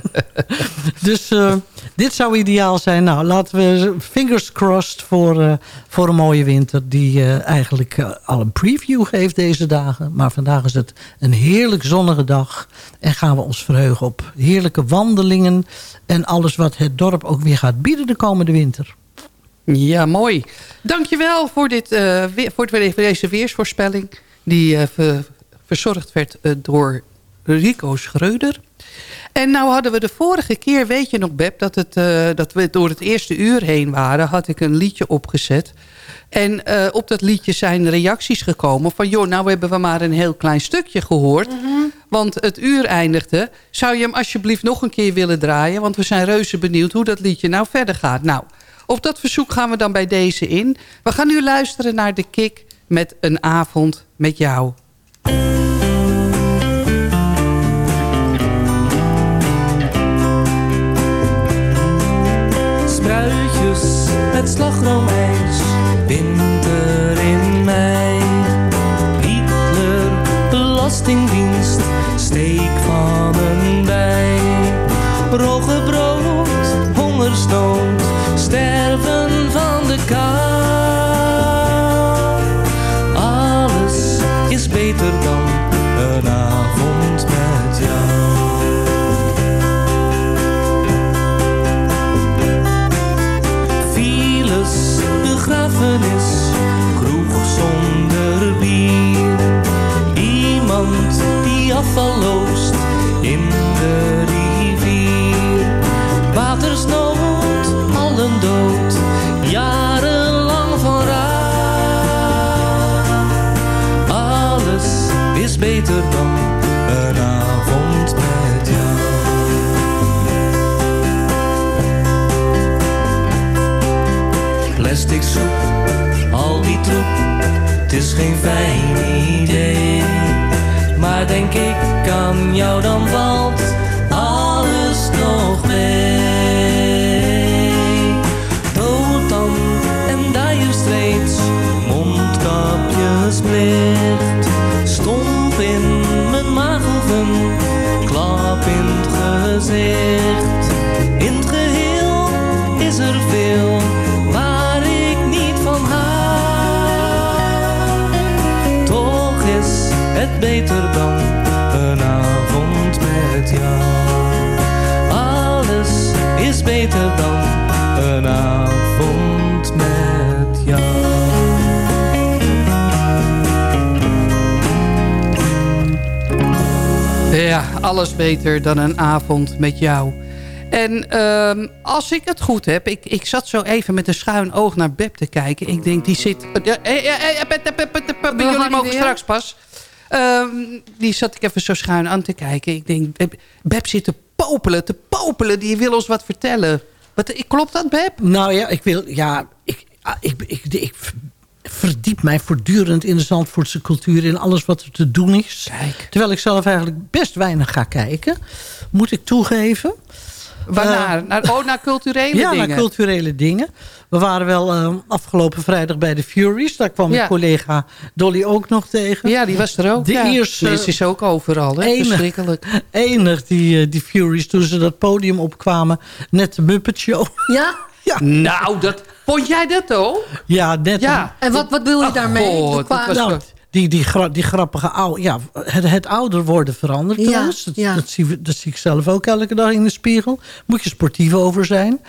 [laughs] dus uh, dit zou ideaal zijn. Nou, laten we fingers crossed voor, uh, voor een mooie winter... die uh, eigenlijk al een preview geeft deze dagen. Maar vandaag is het een heerlijk zonnige dag. En gaan we ons verheugen op heerlijke wandelingen... en alles wat het dorp ook weer gaat bieden de komende winter.
Ja, mooi. Dankjewel voor, dit, weer, voor deze weersvoorspelling... die verzorgd werd door Rico Schreuder. En nou hadden we de vorige keer, weet je nog Beb... dat, het, uh, dat we door het eerste uur heen waren... had ik een liedje opgezet. En uh, op dat liedje zijn reacties gekomen van... joh, nou hebben we maar een heel klein stukje gehoord. Mm -hmm. Want het uur eindigde. Zou je hem alsjeblieft nog een keer willen draaien? Want we zijn reuze benieuwd hoe dat liedje nou verder gaat. Nou, op dat verzoek gaan we dan bij deze in. We gaan nu luisteren naar de kick met een avond met jou.
Spruitjes met slagroomijs, winter in mei. Hitler, belastingdienst, steek van een bij. Roggebrood, hongersnood, sterven alles beter dan een avond met jou. En
ehm, als ik het goed heb... Ik, ik zat zo even met een schuin oog naar Beb te kijken. Ik denk, die zit... Jullie mogen straks pas. Ehm, die zat ik even zo schuin aan te kijken. Ik denk, Beb, Beb zit te popelen, te popelen. Die wil ons wat vertellen. Wat, klopt dat, Beb?
Nou ja, ik wil... Ja, ik, ik, ik, ik verdiep mij voortdurend in de Zandvoortse cultuur... in alles wat er te doen is.
Kijk.
Terwijl ik zelf eigenlijk best weinig ga kijken. Moet ik toegeven.
Waarnaar? Uh, naar, oh, naar culturele
ja, [laughs]
dingen?
Ja, naar culturele dingen. We waren wel uh, afgelopen vrijdag bij de Furies. Daar kwam ja. mijn collega Dolly ook nog tegen.
Ja, die was er ook.
De
ja.
eerste,
Liz is ook overal, hè?
Enig,
Verschrikkelijk.
Enig, die, uh, die Furies, toen ze dat podium opkwamen. Net de Muppet Show.
Ja? [laughs]
ja.
Nou, dat, vond jij dat ook?
Ja, net.
Ja. En wat, wat wil je
Ach,
daarmee?
God,
Qua-
Nou, die, die, gra die grappige oude... Ja, het, het ouder worden verandert
Ja,
trouwens. Dat,
ja.
dat, zie, we- dat zie ik zelf ook elke dag in de spiegel. Moet je sportief over zijn.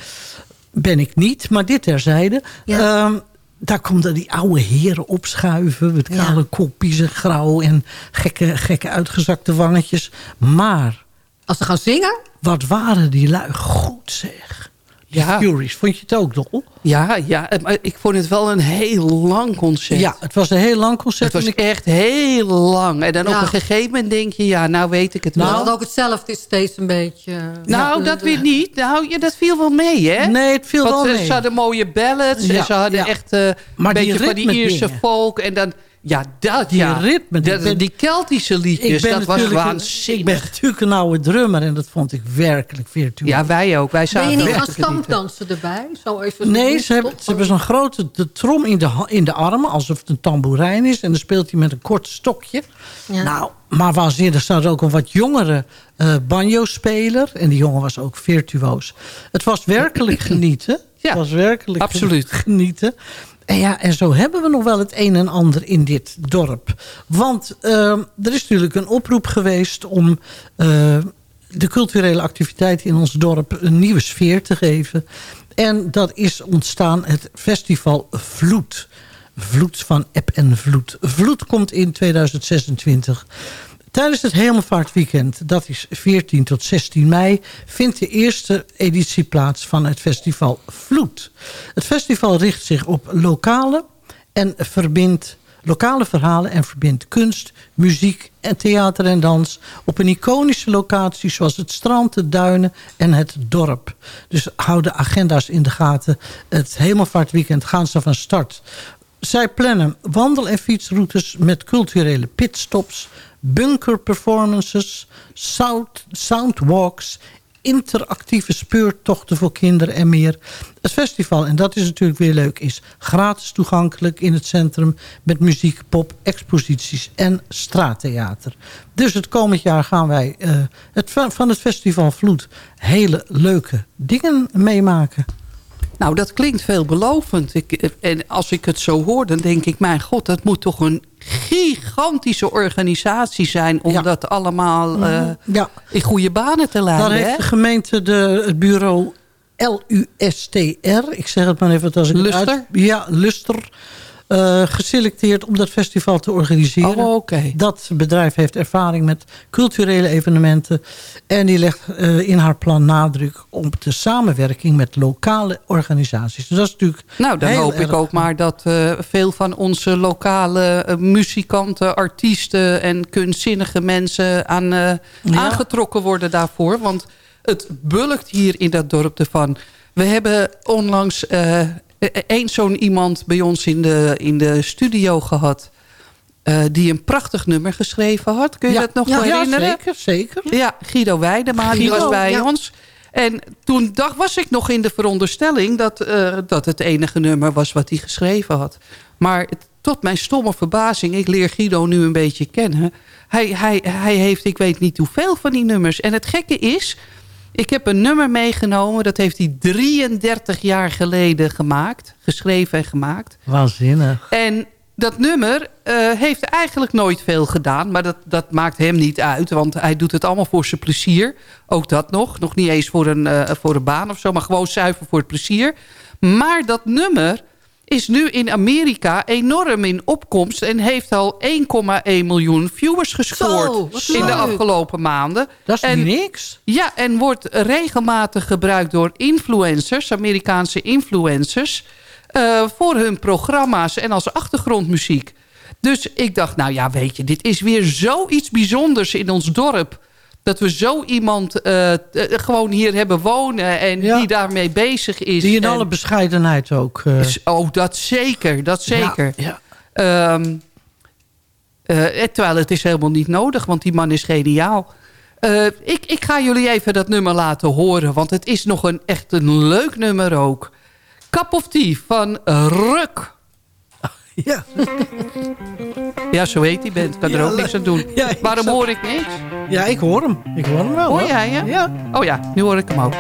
Ben ik niet, maar dit terzijde. Ehm, daar komt dan die oude heren opschuiven. Met kale kopjes en grauw en gekke, gekke uitgezakte wangetjes. Maar...
Als ze gaan zingen?
Wat waren die lui goed zeg.
Ja.
Furies, vond je het ook, Dol?
Ja, ja, maar ik vond het wel een heel lang concert.
Ja, het was een heel lang concert.
Het was
en ik-
echt heel lang. En dan
Ja.
op een gegeven moment denk je, ja, nou weet ik het
Nou,
wel.
dat ook hetzelfde is steeds een beetje.
Nou, dat weer niet. Nou, ja, dat viel wel mee, hè?
Nee, het viel
Want
wel mee.
ze hadden mooie ballads.
Ja,
en ze hadden
ja.
echt eh, een beetje van die Ierse
dingen.
folk. En dan, ja, dat
Die
ja.
ritme, die
Dat-
ben-
die Keltische liedjes, dat was
natuurlijk een-
waanzinnig.
Ik ben natuurlijk een oude drummer en dat vond ik werkelijk virtuoos.
Ja, wij ook. Wij
Ben
zaten
je niet stamdansen erbij? Zo even
Nee, ze hebben, ze hebben zo'n grote de trom in de, in de armen, alsof het een tamboerijn is. En dan speelt hij met een kort stokje.
Ja.
Nou, maar waanzinnig. Er staat ook een wat jongere eh banjo-speler. En die jongen was ook virtuoos. Het was werkelijk [laughs] genieten.
Ja,
het was werkelijk
absoluut.
genieten. En ja, en zo hebben we nog wel het een en ander in dit dorp. Want eh, er is natuurlijk een oproep geweest om... eh, de culturele activiteiten in ons dorp een nieuwe sfeer te geven. En dat is ontstaan het festival Vloed. Vloed van Eb en Vloed. Vloed komt in 2026. Tijdens het Hemelvaartweekend, dat is 14 tot 16 mei... vindt de eerste editie plaats van het festival Vloed. Het festival richt zich op lokale en verbindt lokale verhalen en verbindt kunst, muziek en theater en dans op een iconische locatie zoals het strand, de duinen en het dorp. Dus hou de agenda's in de gaten. Het Hemelvaartweekend gaan ze van start. Zij plannen wandel- en fietsroutes met culturele pitstops, bunker performances, sound, soundwalks interactieve speurtochten voor kinderen en meer. Het festival, en dat is natuurlijk weer leuk, is gratis toegankelijk in het centrum... met muziek, pop, exposities en straattheater. Dus het komend jaar gaan wij eh, het, van het festival Vloed... hele leuke dingen meemaken.
Nou, dat klinkt veelbelovend. Ik, en als ik het zo hoor, dan denk ik... mijn god, dat moet toch een gigantische organisatie zijn... om
Ja.
dat allemaal eh,
Ja.
in goede banen te leiden.
Daar heeft de gemeente de, het bureau LUSTR, ik zeg het maar even als ik het
Luster?
uit- ja, Luster. Eh, geselecteerd om dat festival te organiseren.
Oh.
Dat bedrijf heeft ervaring met culturele evenementen. En die legt eh, in haar plan nadruk op de samenwerking met lokale organisaties. Dus dat is natuurlijk
Nou, dan hoop ik ook maar dat eh, veel van onze lokale muzikanten, artiesten en kunstzinnige mensen aan,
Ja.
aangetrokken worden daarvoor. Want het bulkt hier in dat dorp ervan. We hebben onlangs één zo'n iemand bij ons in de, in de studio gehad. eh, die een prachtig nummer geschreven had. Kun je
Ja.
dat nog
Ja,
wel
ja,
herinneren?
zeker, zeker.
Ja, Guido Weidema, die was bij
ja.
ons. En toen dacht, was ik nog in de veronderstelling... Dat, eh, dat het enige nummer was wat hij geschreven had. Maar tot mijn stomme verbazing... ik leer Guido nu een beetje kennen... Hij, hij, hij heeft, ik weet niet hoeveel van die nummers. En het gekke is... Ik heb een nummer meegenomen... dat heeft hij 33 jaar geleden gemaakt. Geschreven en gemaakt.
Waanzinnig.
En dat nummer eh, heeft eigenlijk nooit veel gedaan. Maar dat, dat maakt hem niet uit. Want hij doet het allemaal voor zijn plezier. Ook dat nog. Nog niet eens voor een, eh, voor een baan of zo. Maar gewoon zuiver voor het plezier. Maar dat nummer is nu in Amerika enorm in opkomst... en heeft al 1,1 miljoen viewers gescoord
Zo,
in de afgelopen maanden.
Dat is
en,
niks.
Ja, en wordt regelmatig gebruikt door influencers, Amerikaanse influencers... eh, voor hun programma's en als achtergrondmuziek. Dus ik dacht, nou ja, weet je, dit is weer zoiets bijzonders in ons dorp... dat we zo iemand eh, eh, gewoon hier hebben wonen en die daarmee bezig is.
Die in
En-
alle bescheidenheid ook. eh,
is- Oh, dat zeker, dat zeker.
Ja,
Ehm, eh, terwijl het is helemaal niet nodig, want die man is geniaal. Ik, ik ga jullie even dat nummer laten horen, want het is nog een, echt een leuk nummer ook. Cup of Tea van Ruk.
Ja.
Ja, zo heet die band. Kan er
Ja,
ook niks aan doen.
ja, ik
Waarom hoor ik niks?
ja, ik hoor hem. Ik hoor hem wel.
Hoor
hoor.
jij hè?
Ja.
Oh ja, nu hoor ik hem ook.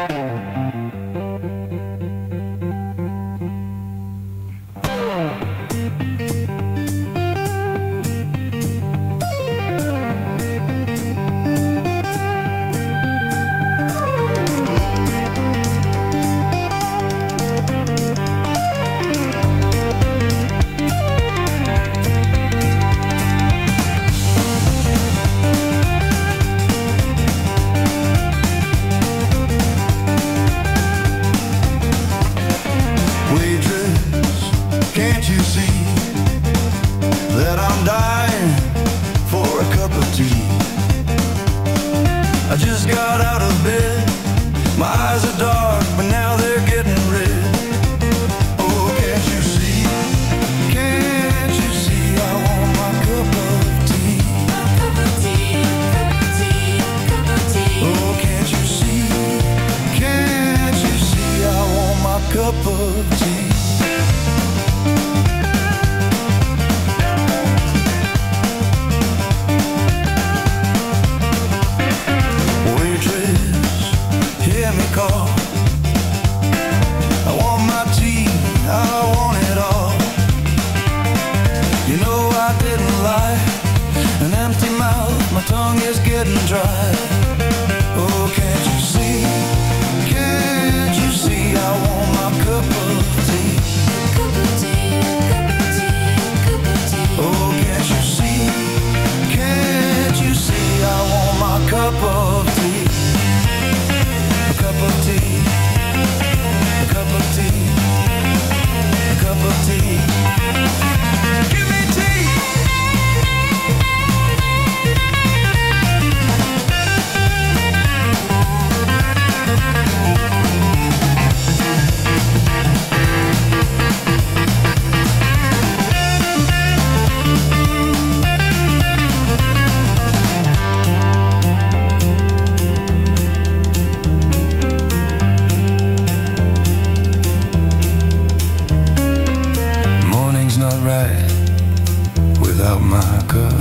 Morning's right without my cup.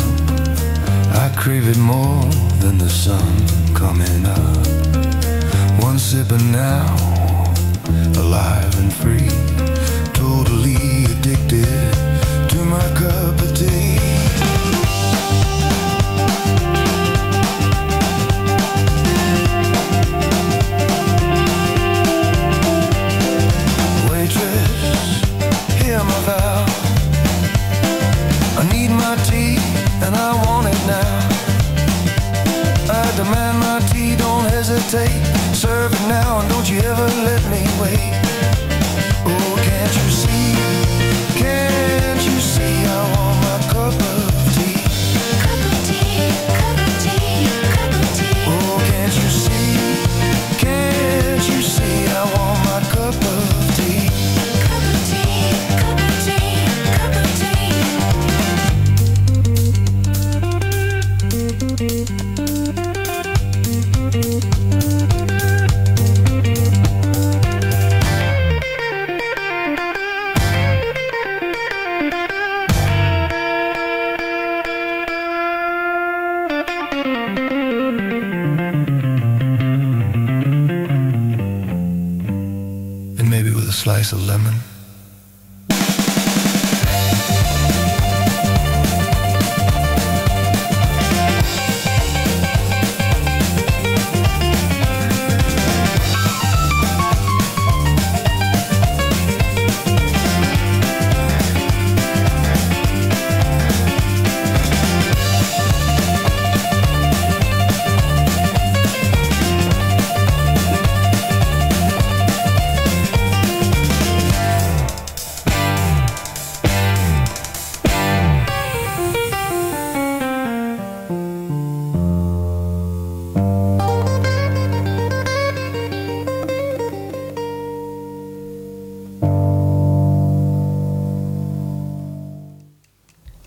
I crave it more than the sun coming up. One sip and now, alive and free, totally addicted to my cup of tea. Serve it now and don't you ever let me wait.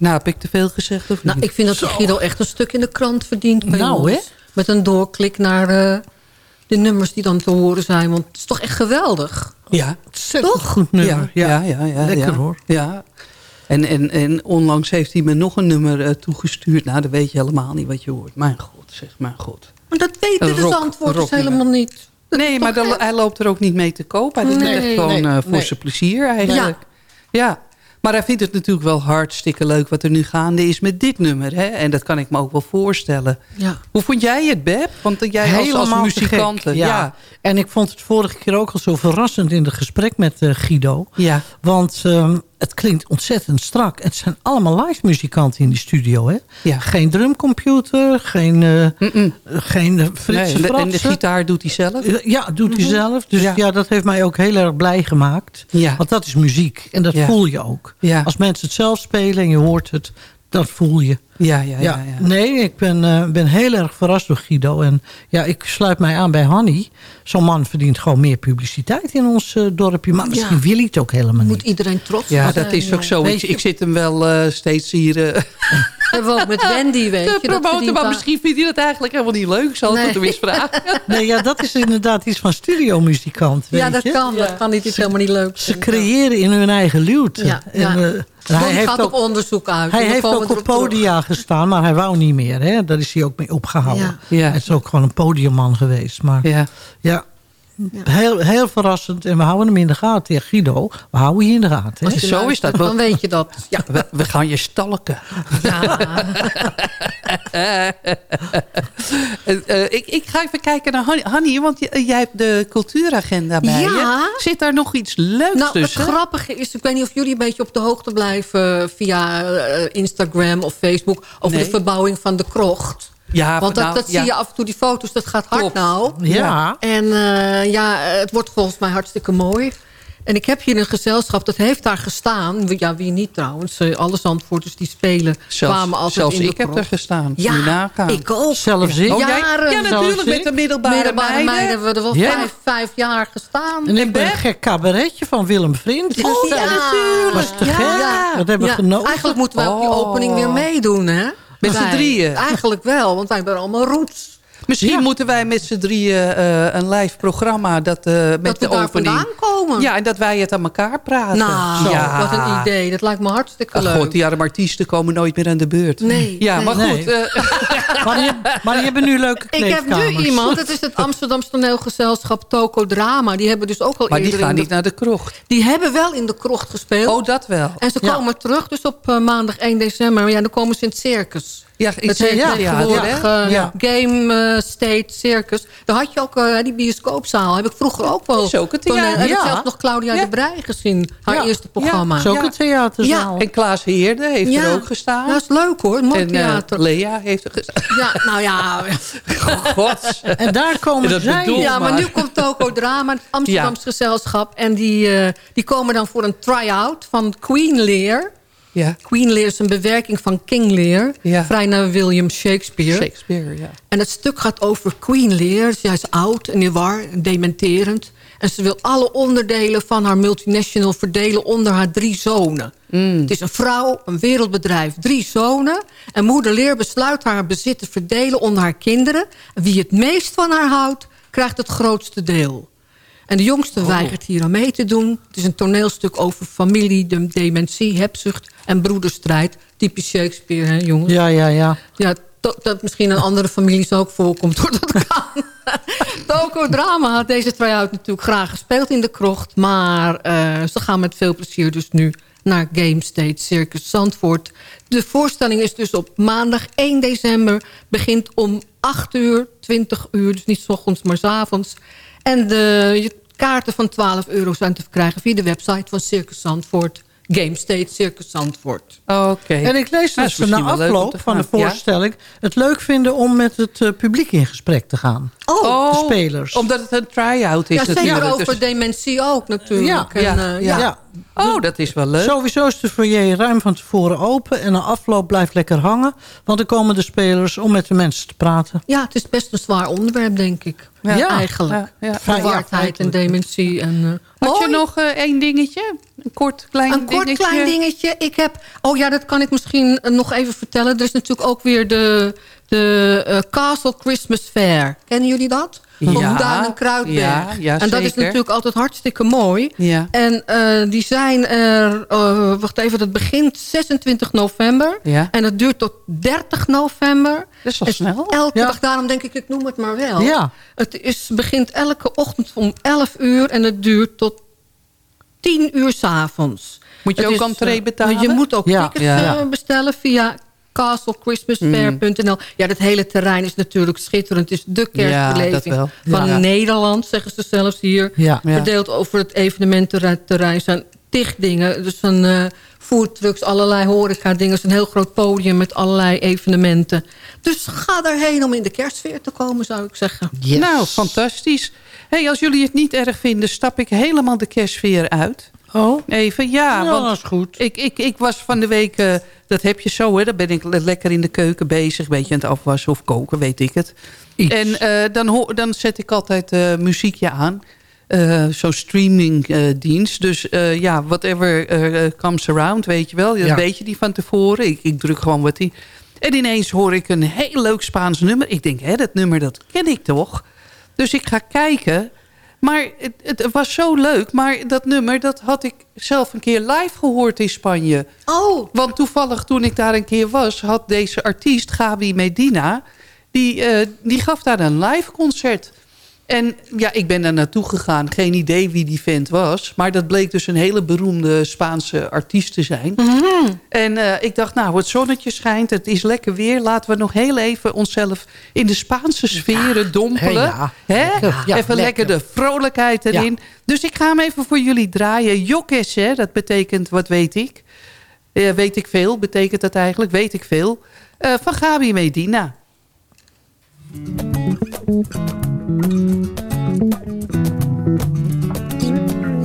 Nou, heb ik te veel gezegd of niet?
Nou, ik vind dat Guido echt een stuk in de krant verdient. bij
Nou,
ons.
hè?
Met een doorklik naar eh, de nummers die dan te horen zijn. Want het is toch echt geweldig.
Ja.
Toch?
Goed nummer.
Ja,
Ja,
ja, ja. ja,
Lekker
ja.
hoor.
Ja. En, en, en onlangs heeft hij me nog een nummer eh, toegestuurd. Nou, dan weet je helemaal niet wat je hoort. Mijn god, zeg, mijn god.
Maar dat weten de
Rock-
Zandvoorters
rocknummer.
helemaal niet.
Nee, maar dan, hij loopt er ook niet mee te koop. Hij doet
Nee,
het echt gewoon
nee,
eh, voor
nee.
zijn plezier eigenlijk. Ja. Maar hij vindt het natuurlijk wel hartstikke leuk wat er nu gaande is met dit nummer. Hè? En dat kan ik me ook wel voorstellen.
Ja.
Hoe vond jij het, Beb? Want eh, jij als, als
Helemaal te
muzikant... ja.
ja. En ik vond het vorige keer ook al zo verrassend in het gesprek met eh, Guido.
Ja.
Want ehm, het klinkt ontzettend strak. Het zijn allemaal live muzikanten in die studio. Hè?
Ja.
Geen drumcomputer, geen, eh geen eh,
Nee, en de- de gitaar doet hij zelf?
Eh, Ja, doet hij
Mhm.
zelf. Dus
Ja.
ja. dat heeft mij ook heel erg blij gemaakt.
Ja.
Want dat is muziek. En dat voel je ook.
Ja.
Als mensen het zelf spelen en je hoort het, dat voel je.
Ja, ja, ja. ja,
Nee, ik ben, eh, ben heel erg verrast door Guido. En ja, ik sluit mij aan bij Hanny. Zo'n man verdient gewoon meer publiciteit in ons eh, dorpje. Maar misschien
Ja.
wil hij het ook helemaal niet.
Moet iedereen trots
Ja, dat is ook
ja.
zo. Ik, ik zit hem wel eh, steeds hier [laughs]
we ook met Wendy, weet je. dat
promoten. Maar misschien vindt hij dat eigenlijk helemaal niet leuk. Ik zal het
Nee.
hem eens vragen. [laughs]
Nee, ja, dat is inderdaad iets van studiomuzikant.
Ja, dat
je?
kan. Dat kan niet iets helemaal niet leuk.
Ze creëren in hun eigen luwte.
Ja,
En,
ja. Hij
heeft
gaat
ook,
op onderzoek uit.
hij heeft ook op
terug.
podia gestaan, maar hij wou niet meer. Hè? Daar is hij ook mee opgehouden.
Ja.
Ja.
Hij is ook gewoon een podiumman geweest. Maar
Ja.
ja, Heel, heel verrassend. En we houden hem in de gaten. Ja, Guido, we houden je in de gaten. Hè?
Zo is dat.
Dan weet je dat. Ja.
We, we gaan je stalken. [laughs] Eh, eh, ik, ik ga even kijken naar Hanny, want jij hebt de cultuuragenda bij
Ja.
je. Zit daar nog iets leuks
Nou, het
tussen?
grappige is, ik weet niet of jullie een beetje op de hoogte blijven via eh, Instagram of Facebook over
Nee.
de verbouwing van de krocht.
Ja,
Want dat,
nou,
dat
ja.
zie je af en toe, die foto's, dat gaat hard nou.
Ja.
En eh, ja, het wordt volgens mij hartstikke mooi. En ik heb hier een gezelschap, dat heeft daar gestaan. Ja, wie niet trouwens. Eh, Alle Zandvoorters die spelen
Zelfs,
kwamen altijd
zelfs
in de
ik heb er gestaan.
Ja, ik ook.
Zelfs ik.
Oh?
Jaren.
Ja, natuurlijk, met de middelbare,
Middelbare meiden
meiden.
hebben we er wel
Ja.
vijf, vijf jaar gestaan.
En ik ben een gek cabaretje van Willem Vriend.
Oh, ja, natuurlijk.
Was te
Ja.
gek.
Ja.
Dat hebben we
Ja,
genoten.
Eigenlijk moeten we op die
Oh.
opening weer meedoen, hè?
Met z'n drieën?
Eigenlijk wel, want wij hebben allemaal roots.
Misschien moeten wij met z'n drieën eh, een live programma dat, eh, met
Dat we
de
daar
opening.
vandaan komen.
Ja, en dat wij het aan elkaar praten.
Nou,
ja.
wat een idee. Dat lijkt me hartstikke
Ach,
leuk.
God, die arme artiesten komen nooit meer aan de beurt.
Nee,
Ja,
nee.
maar
Nee.
goed. eh, [laughs]
Maar die, maar die hebben nu leuke
Ik heb nu iemand, het is het Amsterdamse toneelgezelschap Toko Drama. Die hebben dus ook al
maar die
eerder
gaan
in de-
niet naar de krocht.
Die hebben wel in de krocht gespeeld.
Oh, dat wel.
En ze
Ja.
komen terug, dus op maandag 1 december. Maar ja, dan komen ze in het circus.
Ja, ik
Het
ja,
eh,
Ja.
Game eh, State Circus. Daar had je ook eh, die bioscoopzaal. Heb ik vroeger ook wel.
is ook een
toneel-
theater.
Heb ik
Ja.
zelfs nog Claudia
Ja.
de Brij gezien. Haar
Ja.
eerste programma.
Dat is ook
Ja.
een theaterzaal.
En Klaas Heerde heeft
Ja.
er ook gestaan.
Dat is leuk hoor, mooi
en
theater.
Lea heeft er gestaan.
ja, nou ja. [laughs]
God.
En daar komen
Dat
zij.
ja, maar
maar.
nu komt Toko Drama, het Amsterdamse gezelschap. En die, eh, die komen dan voor een try-out van Queen Lear.
Ja,
Queen Lear is een bewerking van King Lear.
Ja.
Vrij naar William Shakespeare.
Shakespeare, ja.
En het stuk gaat over Queen Lear. Zij is oud en in war, en dementerend. En ze wil alle onderdelen van haar multinational verdelen onder haar drie zonen. Het is een vrouw, een wereldbedrijf, drie zonen. En moeder Lear besluit haar bezit te verdelen onder haar kinderen. En wie het meest van haar houdt, krijgt het grootste deel. En de jongste weigert hier aan mee te doen. Het is een toneelstuk over familie, de dementie, hebzucht en broederstrijd. Typisch Shakespeare, hè jongens?
Ja, ja, ja.
Ja, dat misschien in andere families ook voorkomt. [laughs] Hoor, dat kan. Toko Drama had deze try-out natuurlijk graag gespeeld in de krocht. Maar eh, ze gaan met veel plezier dus nu naar Game State Circus Zandvoort. De voorstelling is dus op maandag 1 december. Begint om 8 uur, 20 uur. Dus niet 's ochtends, maar 's avonds. En de kaarten van 12 euro zijn te verkrijgen via de website van Circus Zandvoort. Game State Circus Zandvoort.
Oké.
En ik lees dus
is
na afloop van de.
Ja?
voorstelling... het leuk vinden om met het eh, publiek in gesprek te gaan.
Oh,
de spelers.
Omdat het een try-out is
Ja, zeker
natuurlijk.
over
Dus-
dementie ook natuurlijk.
Ja,
En,
ja,
eh,
ja.
ja.
Oh, dat is wel leuk.
Sowieso is de foyer ruim van tevoren open... en na afloop blijft lekker hangen. Want dan komen de spelers om met de mensen te praten.
Ja, het is best een zwaar onderwerp, denk ik.
Ja.
Eigenlijk.
Ja, ja.
Ja,
Verwardheid en dementie. En, eh,
Had je nog één dingetje? Een kort klein
een
dingetje?
kort klein dingetje. Ik heb, oh ja, dat kan ik misschien eh, nog even vertellen. Er is natuurlijk ook weer de, de eh, Castle Christmas Fair. Kennen jullie dat? Van
Ja,
Hoedaan en Kruidberg.
ja, ja,
en dat is natuurlijk altijd hartstikke mooi.
Ja.
En eh, die zijn er, eh, wacht even, dat begint 26 november.
Ja.
En het duurt tot 30 november.
Dat is al snel.
Elke dag, daarom denk ik, ik noem het maar wel.
Ja.
Het is, begint elke ochtend om 11 uur en het duurt tot 10 uur s'avonds.
Moet je
Het
ook
is,
entree
eh,
betalen?
Je moet ook
Ja.
tickets
Ja.
eh, bestellen via castlechrismasfair.nl. Ja, dat hele terrein is natuurlijk schitterend. Het is de kerstbeleving van
Ja.
Nederland, zeggen ze zelfs hier.
Ja.
Ja.
Verdeeld over het evenemententerrein zijn tig dingen. Dus van eh foodtrucks, allerlei horeca dingen. Het is een heel groot podium met allerlei evenementen. Dus ga daarheen om in de kerstsfeer te komen, zou ik zeggen.
Nou, fantastisch. Hey, als jullie het niet erg vinden, stap ik helemaal de kerstfeer uit.
Oh?
Even, ja. Want
dat is goed.
Ik, ik, ik was van de week, eh, dat heb je zo, hè. Dan ben ik le- lekker in de keuken bezig. Een beetje aan het afwassen of koken, weet ik het. En eh, dan, dan zet ik altijd eh, muziekje aan. Eh, Zo'n streamingdienst. dus eh, ja, whatever eh, comes around, weet je wel. Dat
Ja.
weet je die van tevoren. Ik, ik druk gewoon wat die... En ineens hoor ik een heel leuk Spaans nummer. Ik denk, hè, dat nummer, dat ken ik toch? Dus ik ga kijken. Maar het, het was zo leuk. Maar dat nummer, dat had ik zelf een keer live gehoord in Spanje.
Oh.
Want toevallig toen ik daar een keer was... had deze artiest, Gabi Medina... die, eh, die gaf daar een live concert. En ja, ik ben daar naartoe gegaan. Geen idee wie die vent was. Maar dat bleek dus een hele beroemde Spaanse artiest te zijn. En eh, ik dacht, nou, het zonnetje schijnt. Het is lekker weer. Laten we nog heel even onszelf in de Spaanse sferen dompelen.
ja.
Hè?
Ja,
even lekker.
lekker.
de vrolijkheid erin. Dus ik ga hem even voor jullie draaien. Jokkes, hè? dat betekent, wat weet ik? Eh, weet ik veel, betekent dat eigenlijk? Weet ik veel. Eh, van Gabi Medina.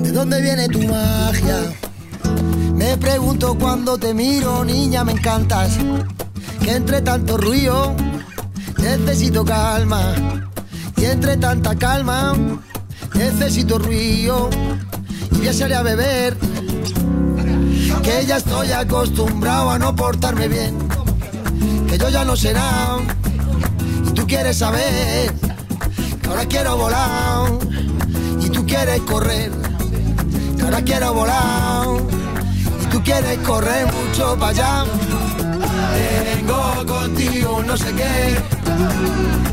¿De dónde viene tu magia? Me pregunto cuando te miro, niña, me encantas. Que entre tanto ruido necesito calma. Y entre tanta calma necesito ruido. Y voy a salir a beber. Que ya estoy acostumbrado a no portarme bien. Que yo ya no nada. Y tú quieres saber. Ahora quiero volar. Y tú quieres correr. Que ahora quiero volar. Y tú quieres correr mucho para allá. Tengo contigo no sé qué.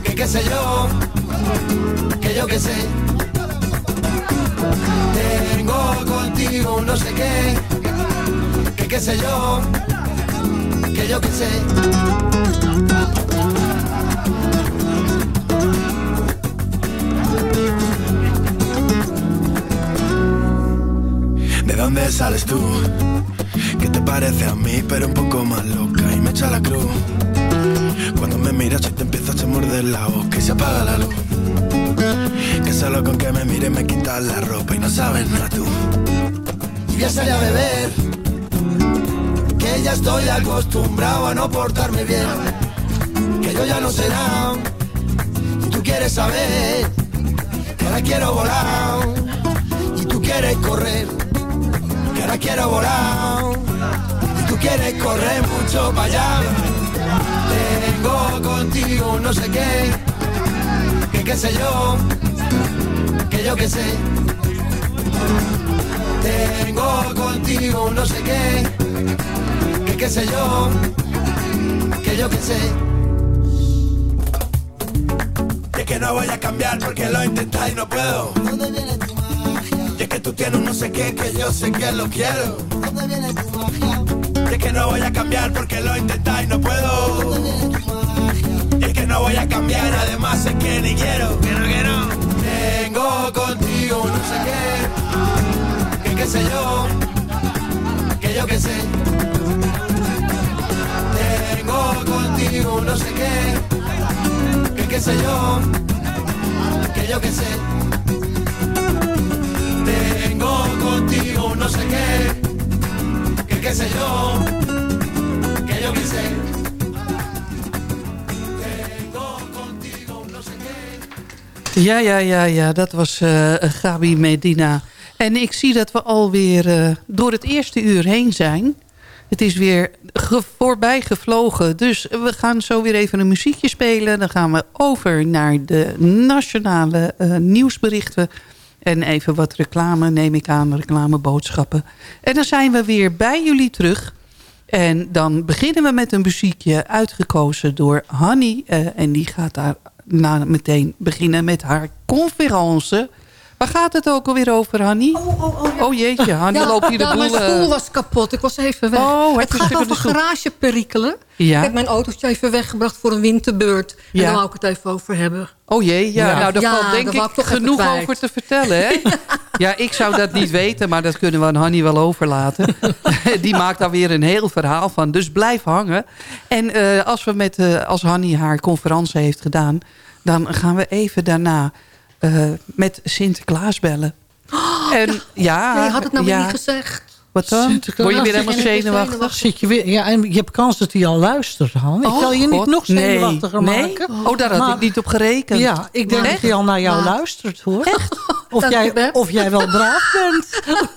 Que qué sé yo. Que yo qué sé. Tengo contigo no sé qué. Que qué sé yo. Que yo qué sé.
Dónde sales tú? Que te parece a mí, pero un poco más loca y me echa la cruz. Cuando me miras y te empiezas a morder la boca y se apaga la luz. Que solo con que me mires me quitas la ropa y no sabes nada tú.
y voy a a beber. Que ya estoy acostumbrado a no portarme bien. Que yo ya no sé nada. Y tú quieres saber. Que ahora quiero volar. Y tú quieres correr. Ahora quiero volar. Tú quieres correr mucho para allá. Tengo contigo no sé qué. Que qué sé yo. Que yo qué sé. Tengo contigo no sé qué, que qué sé yo, que yo qué sé.
Y es que no voy a cambiar porque lo intentas y no puedo.
¿Dónde viene tu magia?
Y es que tú tienes un no sé qué que yo sé que lo quiero.
¿Dónde viene tu magia?
Y es que no voy a cambiar porque lo intentas y no puedo. Y es que no voy a cambiar, además es que ni quiero. Que no, que no.
Tengo contigo no sé qué, que qué sé yo, que yo qué sé. Tengo contigo no sé qué, que qué sé yo, que yo qué sé. Contigo no sé qué, que yo.
Ja, ja, ja, ja. Dat was eh, Gabi Medina. En ik zie dat we alweer uh, door het eerste uur heen zijn. Het is weer voorbij gevlogen. Dus we gaan zo weer even een muziekje spelen. Dan gaan we over naar de nationale uh, nieuwsberichten. En even wat reclame, neem ik aan, reclameboodschappen. En dan zijn we weer bij jullie terug. En dan beginnen we met een muziekje uitgekozen door Hanny. Uh, en die gaat daar meteen beginnen met haar conferentie. Waar gaat het ook alweer over, Hanny?
Oh, oh, oh, ja.
oh jeetje, Hanny
ja,
loopt hier de
ja,
boel...
mijn stoel was kapot. Ik was even weg.
Oh,
het gaat over garageperikelen.
Ja.
Ik heb mijn autootje even weggebracht voor een winterbeurt. En
Ja.
daar wou ik het even over hebben.
Oh jee, ja,
Ja.
nou daar
Ja,
valt denk
daar
ik genoeg over te vertellen, hè? [laughs] ja, ik zou dat niet weten, maar dat kunnen we aan Hanny wel overlaten. [laughs] Die maakt daar weer een heel verhaal van, dus blijf hangen. En eh, als, we met, eh, als Hanny haar conferentie heeft gedaan... dan gaan we even daarna eh, met Sinterklaas bellen. en ja,
Nee, je had het nou
ja.
niet gezegd.
Wat dan? Word je weer helemaal zenuwachtig?
Zit je, weer, ja, en je hebt kans dat hij al luistert, Han. Ik
Oh,
wil je niet nog zenuwachtiger
Nee?
maken.
Oh, daar had ik niet op gerekend.
Ja, ik denk
Echt?
dat hij al naar jou
Maar-
luistert, hoor. Of jij, of jij wel braaf bent. [laughs]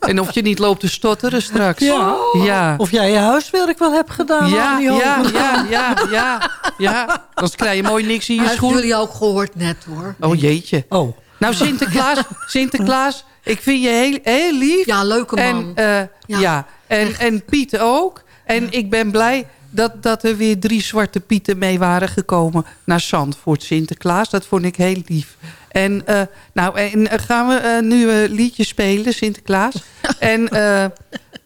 En of je niet loopt te stotteren straks.
Ja.
ja.
Of jij je huiswerk wel hebt gedaan.
Ja, ja, ja, ja, ja, ja. Dan krijg je mooi niks in je schoen.
jullie ook gehoord net, hoor.
Oh jeetje.
Oh.
Nou Sinterklaas, Sinterklaas, ik vind je heel, heel lief.
Ja, leuke man.
En, eh, ja.
Ja.
En, en Piet ook. En ik ben blij dat, dat er weer drie zwarte Pieten mee waren gekomen naar Zandvoort Sinterklaas. Dat vond ik heel lief. En, eh, nou, en eh, gaan we eh, nu een liedje spelen, Sinterklaas. [laughs] en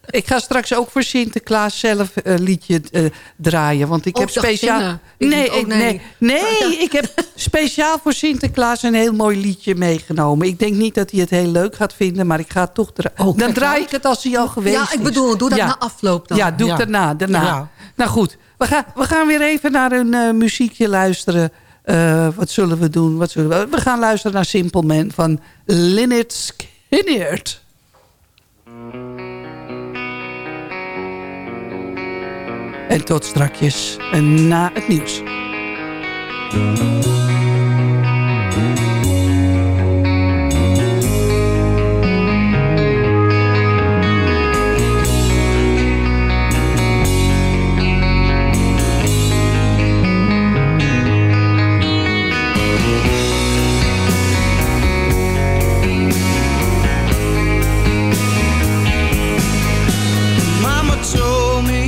ik ga straks ook voor Sinterklaas zelf een liedje eh, draaien. Want ik
Oh,
heb speciaal...
Ik
Nee,
oh,
ik, nee,
nee.
nee, ik heb speciaal voor Sinterklaas een heel mooi liedje meegenomen. Ik denk niet dat hij het heel leuk gaat vinden, maar ik ga het toch draaien. dan draai ik het als hij al geweest is.
Ja, ik bedoel, doe dat na afloop dan.
Ja, doe
Ja.
ik daarna. daarna.
Ja.
Nou goed, we gaan, we gaan weer even naar een eh, muziekje luisteren. Eh, wat zullen we doen? Wat zullen we? we gaan luisteren naar Simple Man van Lynyrd Skynyrd. En tot strakjes na het nieuws.
Told me